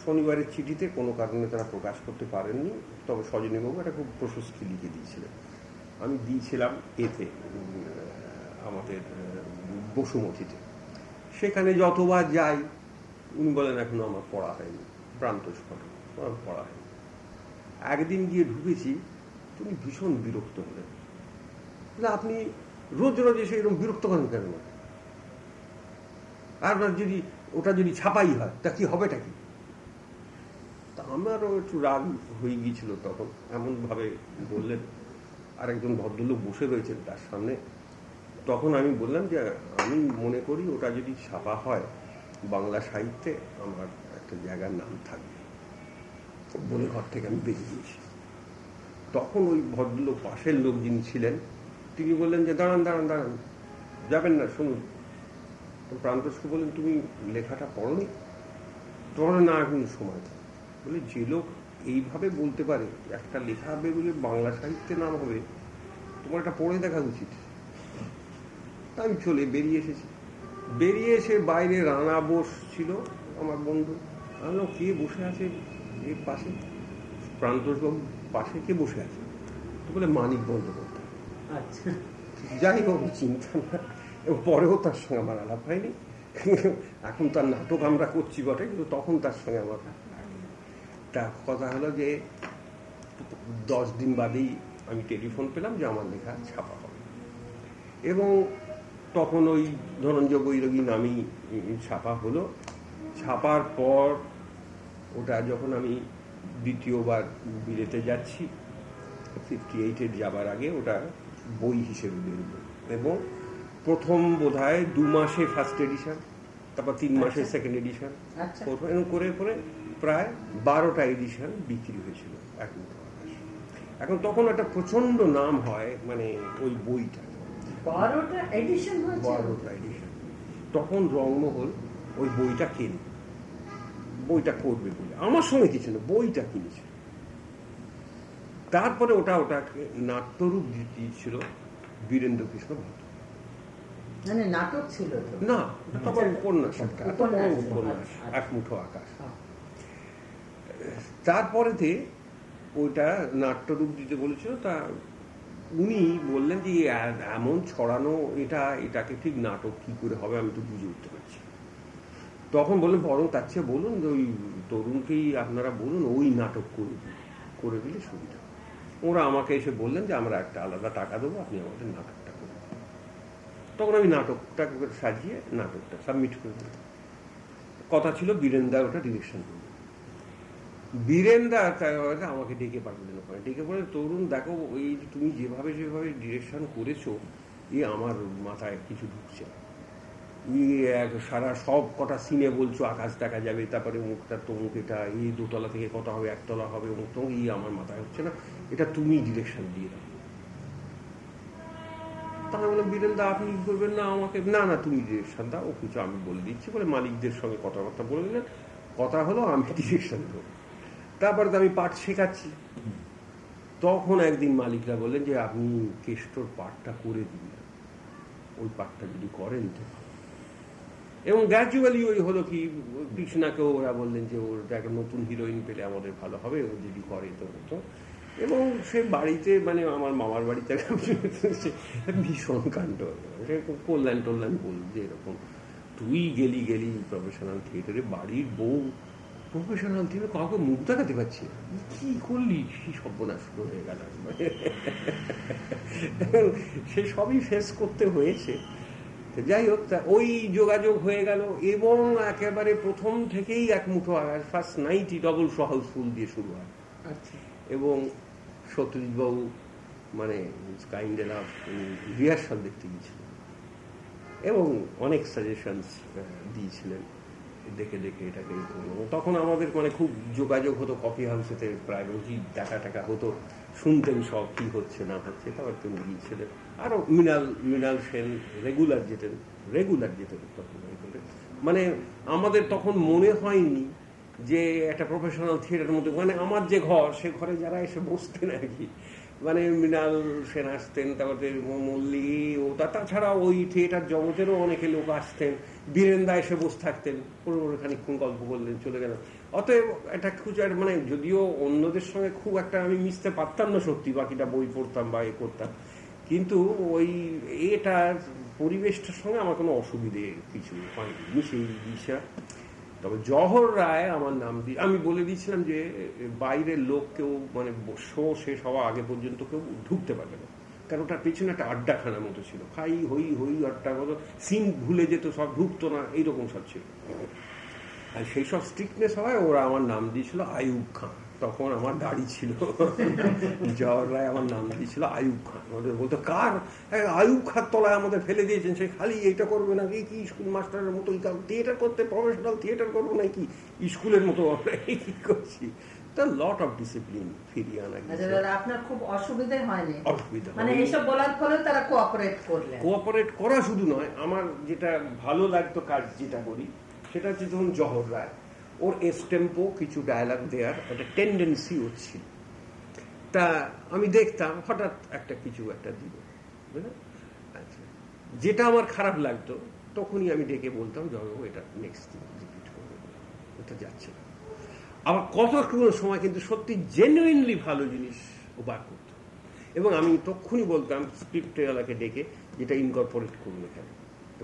শনিবারের চিঠিতে কোনো কারণে তারা প্রকাশ করতে পারেননি তবে সজনীবাবু একটা খুব প্রশস্তি লিখে দিয়েছিলেন। আমি দিয়েছিলাম এতে আমাদের বসুমতিতে। সেখানে যতবার যাই উনি বলেন এখনও আমার পড়া হয়নি। প্রান্ত পড়া হয়নি একদিন গিয়ে ঢুকেছি, তুমি ভীষণ বিরক্ত হলেন আপনি রোজ রোজ এসে এরকম বিরক্ত করেন কেন? আর যদি ওটা যদি ছাপাই হয়, তা কি হবেটা কি? তা আমারও একটু রাগ হয়ে গিয়েছিল তখন। এমনভাবে বললেন আর একজন ভদ্রলোক বসে রয়েছেন তার সামনে। তখন আমি বললাম যে, আমি মনে করি ওটা যদি ছাপা হয় বাংলা সাহিত্যে, আমার একটা জায়গার নাম থাকবে। বলে ঘর থেকে আমি বেরিয়ে গিয়েছি। তখন ওই ভদ্রলোক পাশের লোক যিনি ছিলেন, তিনি বললেন যে, দাঁড়ান দাঁড়ান দাঁড়ান, যাবেন না, শুনুন। প্রান্তস্কু বললেন, তুমি লেখাটা পড়নি? তোমার না, এখন সময় বলে যে লোক এইভাবে বলতে পারে একটা লেখা হবে বলে বাংলা সাহিত্যে নাম হবে, তোমার এটা পড়ে দেখা উচিত। আমি চলে বেরিয়ে এসেছি। বেরিয়ে এসে বাইরে রানা বোস ছিল, আমার বন্ধু। আমি কে বসে আছে? এর পাশে প্রান্তোষবাবু পাশে কে বসে আছে তো বলে মানিক বন্দ্যোপাধ্যায়। আচ্ছা। যাই হোক চিন্তা না। এবং পরেও তার সঙ্গে আমার আলাপ হয়নি। এখন তার নাটক আমরা করছি বটে কিন্তু তখন তার সঙ্গে আমার তা কথা হলো যে দশ দিন বাদেই আমি টেলিফোন পেলাম যে আমার লেখা ছাপা হবে। এবং তখন ওই ধনঞ্জয় বৈরাগী নামই ছাপা হলো। ছাপার পর ওটা যখন আমি দ্বিতীয়বার বিলেতে যাচ্ছি ফিফটি এইটের যাবার আগে ওটা বই হিসেবে বেরোল। এবং প্রথম বোধ হয় দু মাসে ফার্স্ট এডিশন তারপর তিন মাসে সেকেন্ড এডিশন এরকম করে করে প্রায় বারোটা এডিশন বিক্রি হয়েছিল এখন এখন তখন একটা প্রচণ্ড নাম হয় মানে ওই বইটা। বারোটা এডিশন বারোটা এডিশন তখন রংমহল ওই বইটা কেনে। বইটা করবে বলে। আমার সঙ্গে কিছু না বইটা কিনেছে তারপরে ওটা ওটাকে নাট্যরূপ দিয়েছিল বীরেন্দ্র কৃষ্ণ ভট্ট। মানে নাটক ছিল না তখন উপন্যাস উপন্যাস এক মুঠো আকাশ। তারপরেতে ওইটা নাট্যরূপ দিতে বলেছিল তা উনি বললেন যে এমন ছড়ানো এটা এটাকে ঠিক নাটক কি করে হবে আমি তো বুঝে উঠতে তখন বললেন, বরং তার চেয়ে বলুন ওই তরুণকেই আপনারা বলুন, ওই নাটক করে করে দিলে সুবিধা ওরা আমাকে এসে বললেন যে, আমরা একটা আলাদা টাকা দেবো, আপনি আমাদের নাটকটা করুন তখন আমি নাটকটা সাজিয়ে নাটকটা সাবমিট করে দিলাম। কথা ছিল বীরেন্দা ওটা ডিরেকশন করবে বীরেন্দা আমাকে ডেকে পাঠালেন ওখানে ডেকে পড়ে তরুণ, দেখো, এই তুমি যেভাবে যেভাবে ডিরেকশন করেছ, এ আমার মাথায় কিছু ঢুকছে সারা সব কটা সিনে বলছো, আকাশ দেখা যাবে, তারপরে মুখটা তমুক এটা এই দোতলা থেকে কত হবে, একতলা হবে অমুক তমুক এই আমার মাথায় হচ্ছে না। এটা তুমি ডিরেকশন দিয়ে দাও। তাহলে বললাম বীরেন্দা আপনি কি করবেন না আমাকে? না না, তুমি ডিরেকশন দাও ও কিছু আমি বলে দিচ্ছি। বলে মালিকদের সঙ্গে কথাবার্তা বলে দিলেন। কথা হলো, আমি ডিরেকশন দেবো। তারপরে তো আমি পাঠ শেখাচ্ছি। তখন একদিন মালিকরা বললেন যে, আপনি কেষ্টর পাঠটা করে দিন ওই পাঠটা যদি করেন তো এবং গ্র্যাজুয়ালি ওই হলো কি কৃষ্ণাকেও ওরা বললেন যে ওর একটা নতুন হিরোইন পেলে আমাদের ভালো হবে, ও যদি করে তো হতো। এবং সে বাড়িতে মানে আমার মামার বাড়িতে ভীষণ কাণ্ড কল্যাণ টল্যাণ বল যে এরকম, তুই গেলি গেলি প্রফেশনাল থিয়েটারে বাড়ির বউ প্রফেশনাল থিয়েটার কাউকে মুখ দেখাতে পারছি কি করলি? কি সর্বনাশ হয়ে গেল। সে সবই ফেস করতে হয়েছে। যাই হোক ওই যোগাযোগ হয়ে গেল এবং একেবারে প্রথম থেকেই এক মুঠো আকাশ ফার্স্ট নাইটই ডবল শো হাউসফুল দিয়ে শুরু হয়। আচ্ছা। এবং সত্যজিৎবাবু মানে কাইন্ড এনাফ রিহার্সাল দেখতে গিয়েছিলেন। এবং অনেক সাজেশনস দিয়েছিলেন দেখে দেখে এটাকে তখন আমাদের মানে খুব যোগাযোগ হতো কফি হাউসেতে প্রায় রোজই দেখা টাকা হতো শুনতেন সব কি হচ্ছে না হচ্ছে তারপর তিনি গিয়েছিলেন। আরও মিনাল মিনাল সেন রেগুলার যেতেন রেগুলার তখন মানে আমাদের তখন মনে হয়নি যে একটা প্রফেশনাল থিয়েটারের মধ্যে মানে আমার যে ঘর, সে ঘরে যারা এসে বসতেন আর কি। মানে মৃণাল সেন আসতেন, তারপরে মল্লি ও তাছাড়া ওই থিয়েটার জগতেরও অনেকে লোক আসতেন। বীরেন্দা এসে বসে থাকতেন কোনো খানিক্ষণ গল্প করলেন চলে গেলেন। অতএব একটা খুঁজার মানে যদিও অন্যদের সঙ্গে খুব একটা আমি মিশতে পারতাম না সত্যি, বাকিটা বই পড়তাম বা এ করতাম। কিন্তু ওই এটা পরিবেশটার সঙ্গে আমার কোনো অসুবিধে কিছু হয়নি মিশে বিষয় তবে জহর রায় আমার নাম দিয়ে আমি বলে দিয়েছিলাম যে, বাইরের লোক কেউ মানে শো শেষ হওয়া আগে পর্যন্ত কেউ ঢুকতে পারবে না। কারণ ওটার পেছনে একটা আড্ডাখানার মতো ছিল। খাই, হই হই, আড্ডা মতো সিন ভুলে যেত, সব ঢুকতো না, এইরকম সব ছিল। আর সেই সব স্ট্রিক্টনেস হয়, ওরা আমার নাম দিয়েছিল আয়ুব খান। তখন আমার দাড়ি ছিল। জওয়ার রায় আমার নাম দিয়েছিল আয়ুব খান আমাদের বলতো কার? আয়ুব খান তলায় আমাদের ফেলে দিয়েছেন সে খালি এইটা করবে না কি কি স্কুল মাস্টারের মতো থিয়েটার করতে প্রফেশনাল থিয়েটার করব নাকি? স্কুলের মতো আমরা কি করছি? লট অফ ডিসিপ্লিন ফিরিয়ে আনা আচ্ছা, আপনার খুব অসুবিধা হয়নি? অসুবিধা মানে এইসব বলার ফলে তারা কোঅপারেট করলেন। কোঅপারেট করা শুধু নয় আমার যেটা ভালো লাগতো কাজ যেটা করি সেটা হচ্ছে ধরুন জহর রায়। ওর এস্টেম্পো কিছু ডায়ালগ দেওয়ার একটা টেন্ডেন্সি হচ্ছিল তা আমি দেখতাম, হঠাৎ একটা কিছু একটা দিব আচ্ছা। যেটা আমার খারাপ লাগতো, তখনই আমি ডেকে বলতাম জয় এটা নেক্সট রিপিট করব এটা যাচ্ছে না। আবার কত কোনো সময় কিন্তু সত্যি জেনুইনলি ভালো জিনিস ও বার করতো। এবং আমি তখনই বলতাম স্ক্রিপ্টওয়ালাকে ডেকে, যেটা ইনকর্পোরেট করুন এখানে।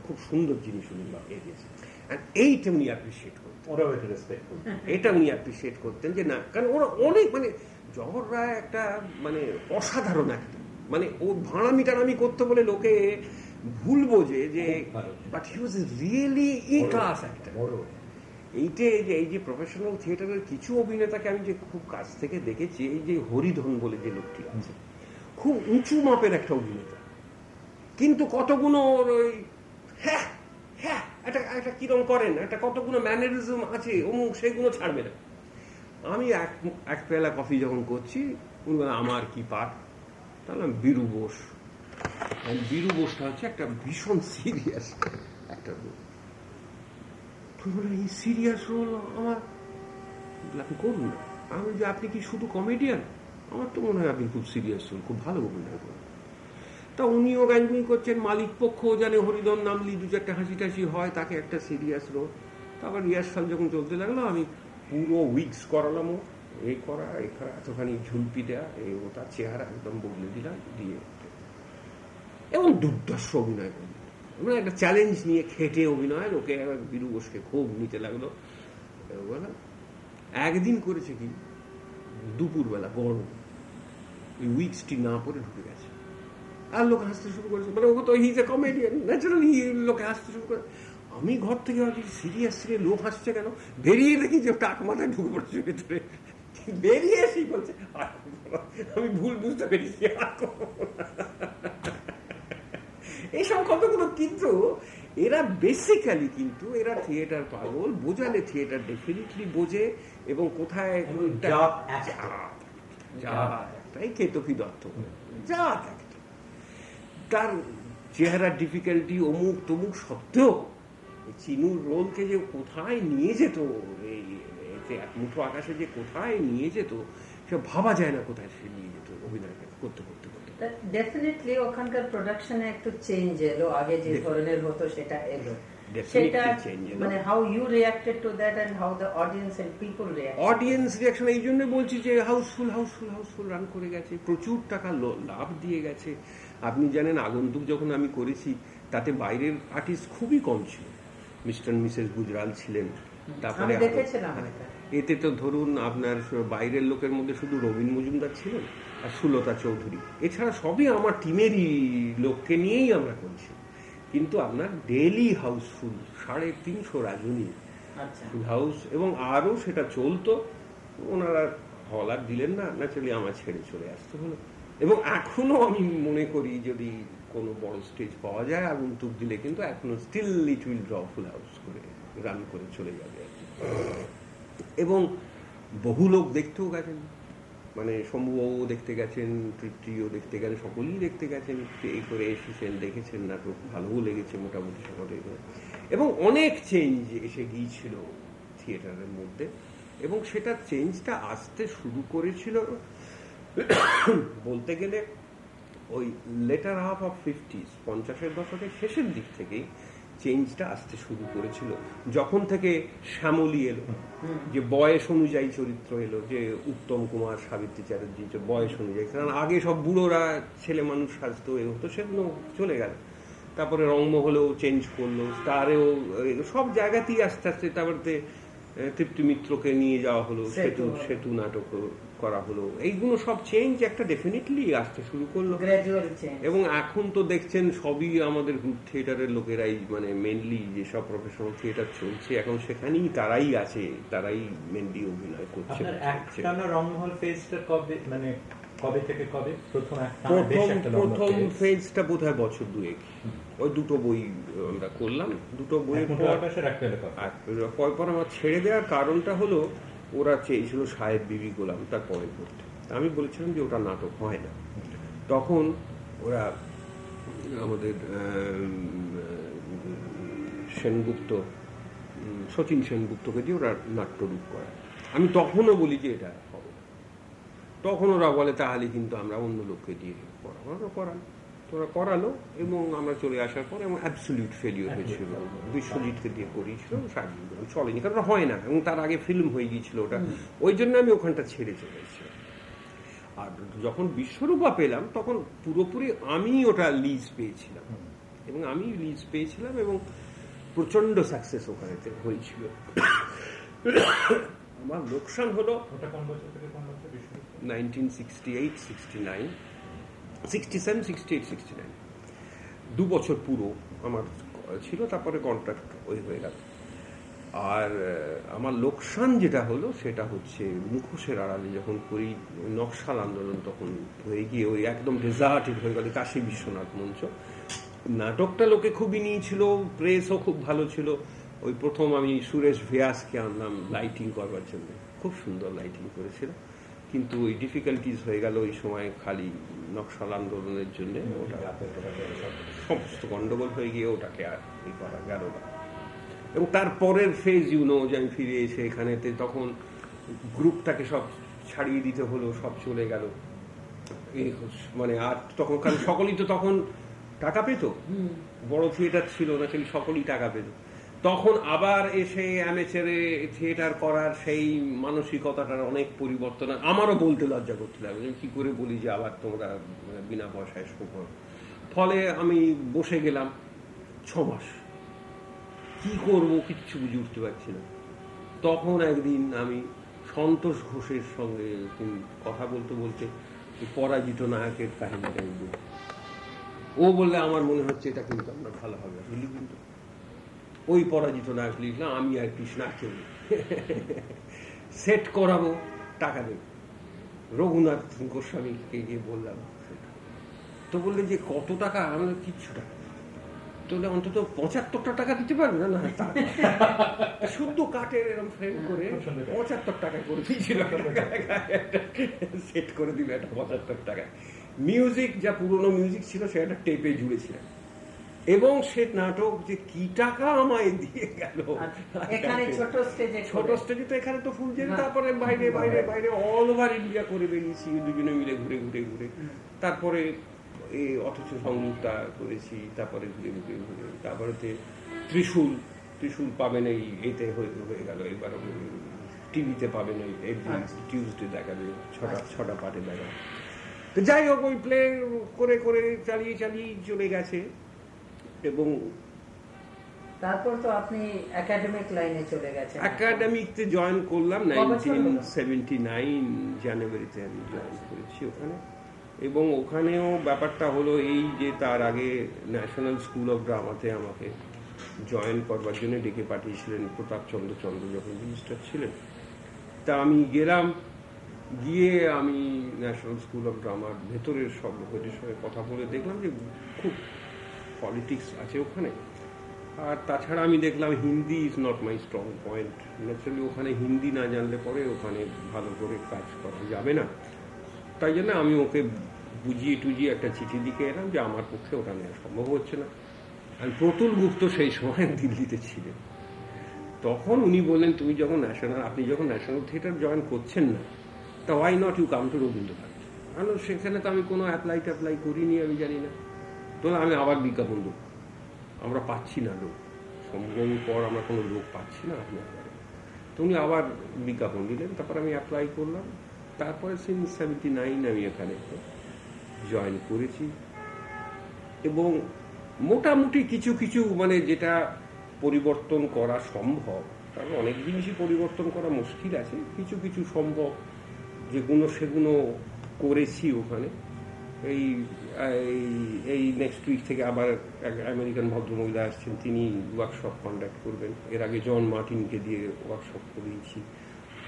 খুব সুন্দর জিনিস উনি এগিয়েছে অ্যান্ড এইটা উনি অ্যাপ্রিসিয়েট করতেন এটা উনি অ্যাপ্রিসিয়েট করতেন যে না কারণ ওরা অনেক মানে জহর রায় একটা মানে অসাধারণ একটা মানে ও ভাড়া আমি করতে বলে লোকে ভুল বোঝে যে but he was really a class একটা এইটে যে এই যে প্রফেশনাল থিয়েটারের কিছু অভিনেতাকে আমি যে খুব কাছ থেকে দেখেছি এই যে হরিধন বলে যে লোকটি আছে খুব উঁচু মাপের একটা অভিনেতা। কিন্তু কতগুলো ওর ওই হ্যাঁ হ্যাঁ একটা একটা কিরম করেন? একটা কতগুলো ম্যানারিজম আছে? অমুক, সেগুলো ছাড়বে না। আমি এক এক পেলা কফি যখন করছি আমার কি পাঠ? তাহলে বীরু বোস। বীরু বোসটা হচ্ছে একটা ভীষণ সিরিয়াস একটা রোল এই সিরিয়াস রোল আমার আপনি করুন না। আমি যে, আপনি কি শুধু কমেডিয়ান আমার তো মনে হয় আপনি খুব সিরিয়াস রোল খুব ভালো অভিনয় করেন তা উনিও গানগুনি করছেন মালিক পক্ষ জানে হরিদন নামলি দু চারটে হাসি টাসি হয়, তাকে একটা সিরিয়াস রোল তারপর রিহার্সাল যখন চলতে লাগল, আমি পুরো উইক্স করালাম এই করা, এ করা, এতখানি ঝুলপি দেয়া এই ওটা চেহারা একদম বদলে দিলাম, দিয়ে এবং দুর্দর্শ অভিনয় করলেন মানে একটা চ্যালেঞ্জ নিয়ে খেটে অভিনয় ওকে বীরু বোসকে খুব নিতে লাগল। একদিন করেছে কি? দুপুরবেলা, গরম। ওই উইক্সটি না পরে ঢুকে আর লোক হাসতে শুরু করেছে। মানে ও তো হিজ এ কমেডিয়ান ন্যাচারালি লোকে হাসতে শুরু করে। আমি ঘর থেকে ভাবছি সিরিয়াস সিরিয়াস লোক হাসছে কেন? বেরিয়ে দেখি যে টাক মাথায় ঢুকে পড়ছে ভেতরে। বেরিয়ে এসেই বলছে আমি ভুল বুঝতে পেরেছি। এইসব কতগুলো কিন্তু এরা বেসিক্যালি কিন্তু এরা থিয়েটার পাগল বোঝালে থিয়েটার ডেফিনেটলি বোঝে এবং কোথায় যা একটাই কেতকি দত্ত। যা তার চেহারার ডিফিকাল্টি অমুক তমুক সত্ত্বেও চিনুর রোলকে যে কোথায় নিয়ে যেত এই এক মুঠো আকাশে যে কোথায় নিয়ে যেত সে ভাবা যায় না কোথায় সে নিয়ে যেত অভিনয় করতে করতে করতে ডেফিনেটলি ওখানকার প্রোডাকশনে একটু চেঞ্জ এলো আগে যে ধরনের হতো সেটা এলো। মানে how you reacted to that and how the audience and people react audience reaction এই জন্য বলছি যে হাউসফুল হাউসফুল হাউসফুল রান করে গেছে প্রচুর টাকা লাভ দিয়ে গেছে। আপনি জানেন আগন্তুক যখন আমি করেছি তাতে বাইরের আর্টিস্ট খুবই কম ছিল। মিস্টার মিসেস গুজরাল ছিলেন। তারপরে এতে তো ধরুন আপনার বাইরের লোকের মধ্যে শুধু রবীন মজুমদার ছিলেন আর সুলতা চৌধুরী। এছাড়া সবই আমার টিমেরই লোককে নিয়েই আমরা করছি। কিন্তু আপনার ডেলি হাউসফুল সাড়ে তিনশো রাজনী হাউস আচ্ছা। এবং আরও সেটা চলতো। ওনারা হলার দিলেন না ন্যাচারালি আমার ছেড়ে চলে আসতে হলো। এবং এখনও আমি মনে করি যদি কোনো বড় স্টেজ পাওয়া যায় আগুন তুক দিলে কিন্তু এখনও still it will draw full house করে রান করে চলে যাবে এবং বহু লোক দেখতেও গেছেন। মানে শম্ভুবাবু দেখতে গেছেন, তৃপ্তিও দেখতে গেছেন সকলেই দেখতে গেছেন। এই করে এসেছেন, দেখেছেন, নাটক ভালোও লেগেছে মোটামুটি সকলে এবং অনেক চেঞ্জ এসে গিয়েছিল থিয়েটারের মধ্যে। এবং সেটা চেঞ্জটা আসতে শুরু করেছিল বলতে গেলে ওই লেটার হাফ অফ ফিফটিস পঞ্চাশের দশকের শেষের দিক থেকেই চেঞ্জটা আসতে শুরু করেছিল। যখন থেকে শ্যামলী এলো যে বয়স অনুযায়ী চরিত্র এলো যে উত্তম কুমার সাবিত্রী চ্যাটার্জি যে বয়স অনুযায়ী কারণ আগে সব বুড়োরা ছেলে মানুষ সাজতো এ হতো সেগুলো চলে গেল। তারপরে রংমহলেও চেঞ্জ করল স্টারেও সব জায়গাতেই আস্তে আস্তে তারপরে তৃপ্তি মিত্রকে নিয়ে যাওয়া হলো সেতু সেতু নাটক। করা হলো। এইগুলো সব চেঞ্জ একটা ডেফিনেটলি আসতে শুরু করল। এবং এখন তো দেখছেন সবই আমাদের গ্রুপ থিয়েটারের লোকেরাই মানে মেনলি যেসব প্রফেশনাল থিয়েটার চলছে এখন সেখানেই তারাই আছে তারাই মেনলি অভিনয় করছে। রংমহল ফেজটা কবে মানে কবে থেকে কবে? প্রথম প্রথম ফেজটা বোধ হয় বছর দুয়েক। ওই দুটো বই আমরা করলাম দুটো বইয়ের পর পর আমার ছেড়ে দেওয়ার কারণটা হলো ওরা চেয়েছিল সাহেব বিবি গোলাম তারপরে করতে। আমি বলেছিলাম যে ওটা নাটক হয় না। তখন ওরা, আমাদের সেনগুপ্ত সচিন সেনগুপ্তকে দিয়ে ওরা নাট্যরূপ করে। আমি তখনও বলি যে এটা হবে তখন ওরা বলে, তাহলে কিন্তু আমরা অন্য লোককে দিয়ে পড়াবো করান। তোরা করালো এবং আমরা চলে আসার পর এবং অ্যাবসলিউট ফেলিওর হয়েছিল। বিশ্বজিৎকে দিয়ে করিয়েছিল চলেনি কারণ হয় না এবং তার আগে ফিল্ম হয়ে গিয়েছিল ওটা। ওই জন্য আমি ওখানটা ছেড়ে চলে এসেছিলাম আর যখন বিশ্বরূপা পেলাম তখন পুরোপুরি আমি ওটা লিজ পেয়েছিলাম। এবং আমি লিজ পেয়েছিলাম এবং প্রচণ্ড সাকসেস ওখানে হয়েছিল। আমার লোকসান হলো nineteen sixty eight sixty nine sixty seven sixty eight sixty nine দু বছর পুরো আমার ছিল, তারপরে কন্ট্রাক্ট ওই হয়ে গেল। আর আমার লোকসান যেটা হলো, সেটা হচ্ছে মুখোশের আড়ালে যখন করি, নকশাল আন্দোলন তখন হয়ে গিয়ে ওই একদম ডেজার্টেড হয়ে গেল, কাশী বিশ্বনাথ মঞ্চ। নাটকটা লোকে খুবই নিয়েছিল প্রেসও খুব ভালো ছিল। ওই প্রথম আমি সুরেশ ভিয়াসকে আনলাম লাইটিং করবার জন্য। খুব সুন্দর লাইটিং করেছিল। কিন্তু ওই ডিফিকাল্টিস হয়ে গেল ওই সময় খালি নকশাল আন্দোলনের জন্য ওটা সমস্ত গন্ডগোল হয়ে গিয়ে ওটাকে আর ই করা গেল না। এবং তারপরের ফেজ ইউনো যে আমি ফিরে এসে এখানেতে তখন গ্রুপটাকে সব ছাড়িয়ে দিতে হলো সব চলে গেল। মানে আর তখন কারণ সকলেই তো তখন টাকা পেত। বড় থিয়েটার ছিল না খালি সকলেই টাকা পেত। তখন আবার এসে অ্যামেচারে থিয়েটার করার সেই মানসিকতাটার অনেক পরিবর্তন আমারও বলতে লজ্জা করতে লাগবে কি করে বলি যে আবার তোমরা বিনা পয়সায় শো করো। ফলে আমি বসে গেলাম ছ মাস কি করব কিচ্ছু বুঝে উঠতে পারছি না। তখন একদিন আমি সন্তোষ ঘোষের সঙ্গে কথা বলতে বলতে পরাজিত নায়কের কাহিনীটা আমি ও বললে, আমার মনে হচ্ছে এটা কিন্তু আমরা ভালো হবে। বুঝলি কিন্তু ওই পরাজিত নায়ক লিখলাম আমি আর কৃষ্ণা কেউ সেট করাবো, টাকা দেব। রঘুনাথ গোস্বামীকে গিয়ে বললাম তো বললে যে, কত টাকা? আমাদের কিচ্ছু টাকা অন্তত পঁচাত্তরটা টাকা দিতে পারবে না? না শুদ্ধ কাঠের এরকম ফ্রেম করে পঁচাত্তর টাকা করে সেট করে দিল একটা পঁচাত্তর টাকা মিউজিক যা পুরনো মিউজিক ছিল, সেটা টেপে জুড়েছিলেন এবং সে নাটক যে কি টাকা আমায় দিয়ে গেল। ছোট স্টেজে তো এখানে তো ফুল ফুলছেন তারপরে বাইরে বাইরে বাইরে অল ওভার ইন্ডিয়া করে বেরিয়েছি দুজনে মিলে ঘুরে ঘুরে ঘুরে। তারপরে এই অথচ সংযুক্তা করেছি তারপরে ঘুরে ঘুরে ঘুরে। তারপরে ত্রিশূল ত্রিশূল পাবেন এই এতে হয়ে গেল। এবার টিভিতে পাবেন এই টিউসডে দেখাবে ছটা ছটা পার্টে দেখা তো যাই হোক ওই প্লে করে করে চালিয়ে চালিয়ে চলে গেছে। এবং তারপর তো আপনি একাডেমিক লাইনে চলে গেছেন একাডেমিকতে জয়েন করলাম নাইনটিন সেভেন্টি নাইন জানুয়ারিতে আমি জয়েন করেছি ওখানে। এবং ওখানেও ব্যাপারটা হলো এই যে তার আগে ন্যাশনাল স্কুল অফ ড্রামাতে আমাকে জয়েন করবার জন্য ডেকে পাঠিয়েছিলেন প্রতাপচন্দ্র চন্দ্র যখন মিনিস্টার ছিলেন। তা আমি গেলাম গিয়ে আমি ন্যাশনাল স্কুল অফ ড্রামার ভেতরের সব লোকেদের সঙ্গে কথা বলে দেখলাম যে খুব পলিটিক্স আছে ওখানে। আর তাছাড়া আমি দেখলাম Hindi is not my strong point naturally ওখানে হিন্দি না জানলে পরে ওখানে ভালো করে কাজ করা যাবে না। তাই জন্য আমি ওকে বুঝিয়ে টুজিয়ে একটা চিঠি দিকে এলাম যে আমার পক্ষে ওটা নেওয়া সম্ভব হচ্ছে না। আর প্রতুল গুপ্ত সেই সময় দিল্লিতে ছিলেন। তখন উনি বললেন, তুমি যখন ন্যাশনাল আপনি যখন ন্যাশনাল থিয়েটার জয়েন করছেন না, তা why not you come to Rabindranath? কারণ সেখানে তো আমি কোনো অ্যাপ্লাই ট্যাপ্লাই করিনি, আমি জানি না। তো আমি আবার বিজ্ঞাপন দেবো। আমরা পাচ্ছি না লোক। সম্ভবের পর আমরা কোনো লোক পাচ্ছি না আপনি তো উনি আবার বিজ্ঞাপন দিলেন, তারপর আমি অ্যাপ্লাই করলাম। তারপরে সিন্স সেভেন্টি নাইন আমি এখানে জয়েন করেছি। এবং মোটামুটি কিছু কিছু মানে যেটা পরিবর্তন করা সম্ভব, কারণ অনেক জিনিসই পরিবর্তন করা মুশকিল আছে। কিছু কিছু সম্ভব যেগুলো সেগুলো করেছি ওখানে। এই এই নেক্সট উইক থেকে আবার আমেরিকান ভদ্রমহিলা আসছেন, তিনি ওয়ার্কশপ কন্ডাক্ট করবেন। এর আগে জন মার্টিনকে দিয়ে ওয়ার্কশপ করিয়েছি।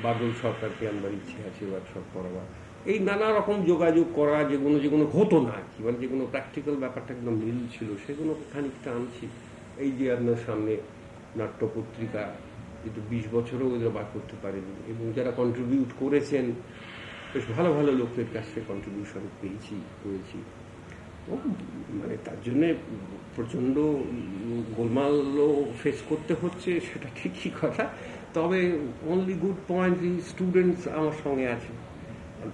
বাদল সরকারকে আনবার ইচ্ছে আছে ওয়ার্কশপ করাবার। এই নানা রকম যোগাযোগ করা যেগুলো যেগুলো হতো না কি মানে যেগুলো প্র্যাকটিক্যাল ব্যাপারটা একদম মিল ছিল, সেগুলো খানিকটা আনছি। এই যে আপনার সামনে নাট্যপত্রিকা কিন্তু বিশ বছরও ওদের বার করতে পারেনি, এবং যারা কন্ট্রিবিউট করেছেন, বেশ ভালো ভালো লোকের কাছ থেকে কন্ট্রিবিউশন পেয়েছি, করেছি। মানে তার জন্যে প্রচণ্ড গোলমালও ফেস করতে হচ্ছে সেটা ঠিকই কথা। তবে অনলি গুড পয়েন্ট স্টুডেন্টস আমার সঙ্গে আছে।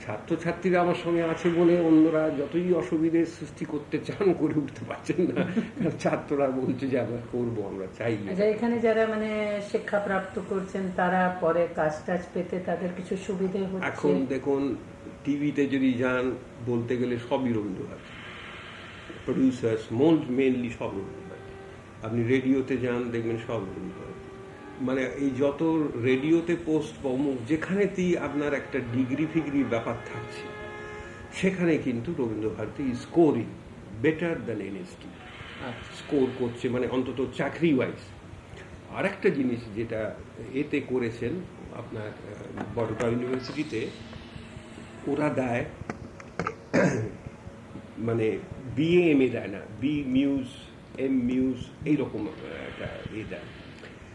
ছাত্রছাত্রীরা আমার সঙ্গে আছে বলে অন্যরা যতই অসুবিধে সৃষ্টি করতে চান করে উঠতে পারছেন না। ছাত্ররা বলছে যে আমরা করব আমরা চাই। আচ্ছা এখানে যারা মানে শিক্ষা প্রাপ্ত করছেন তারা পরে কাজ টাজ পেতে তাদের কিছু সুবিধে এখন দেখুন টিভিতে যদি যান বলতে গেলে সবই রবীন্দ্রনাথ। প্রডিউসার্স মোল্ড মেনলি সব রবীন্দ্রনাথ আপনি রেডিওতে যান দেখবেন সব রবীন্দ্রনাথ মানে এই যত রেডিওতে পোস্ট বা অমুক যেখানেতেই আপনার একটা ডিগ্রি ফিগ্রি ব্যাপার থাকছে সেখানে কিন্তু Rabindra Bharati scoring better than NST score করছে মানে অন্তত চাকরি ওয়াইজ আর একটা জিনিস যেটা এতে করেছেন আপনার বড়োটা ইউনিভার্সিটিতে ওরা দেয় মানে বিএ এম এ দেয় না বি মিউজ এম মিউজ এইরকম একটা এ দেয়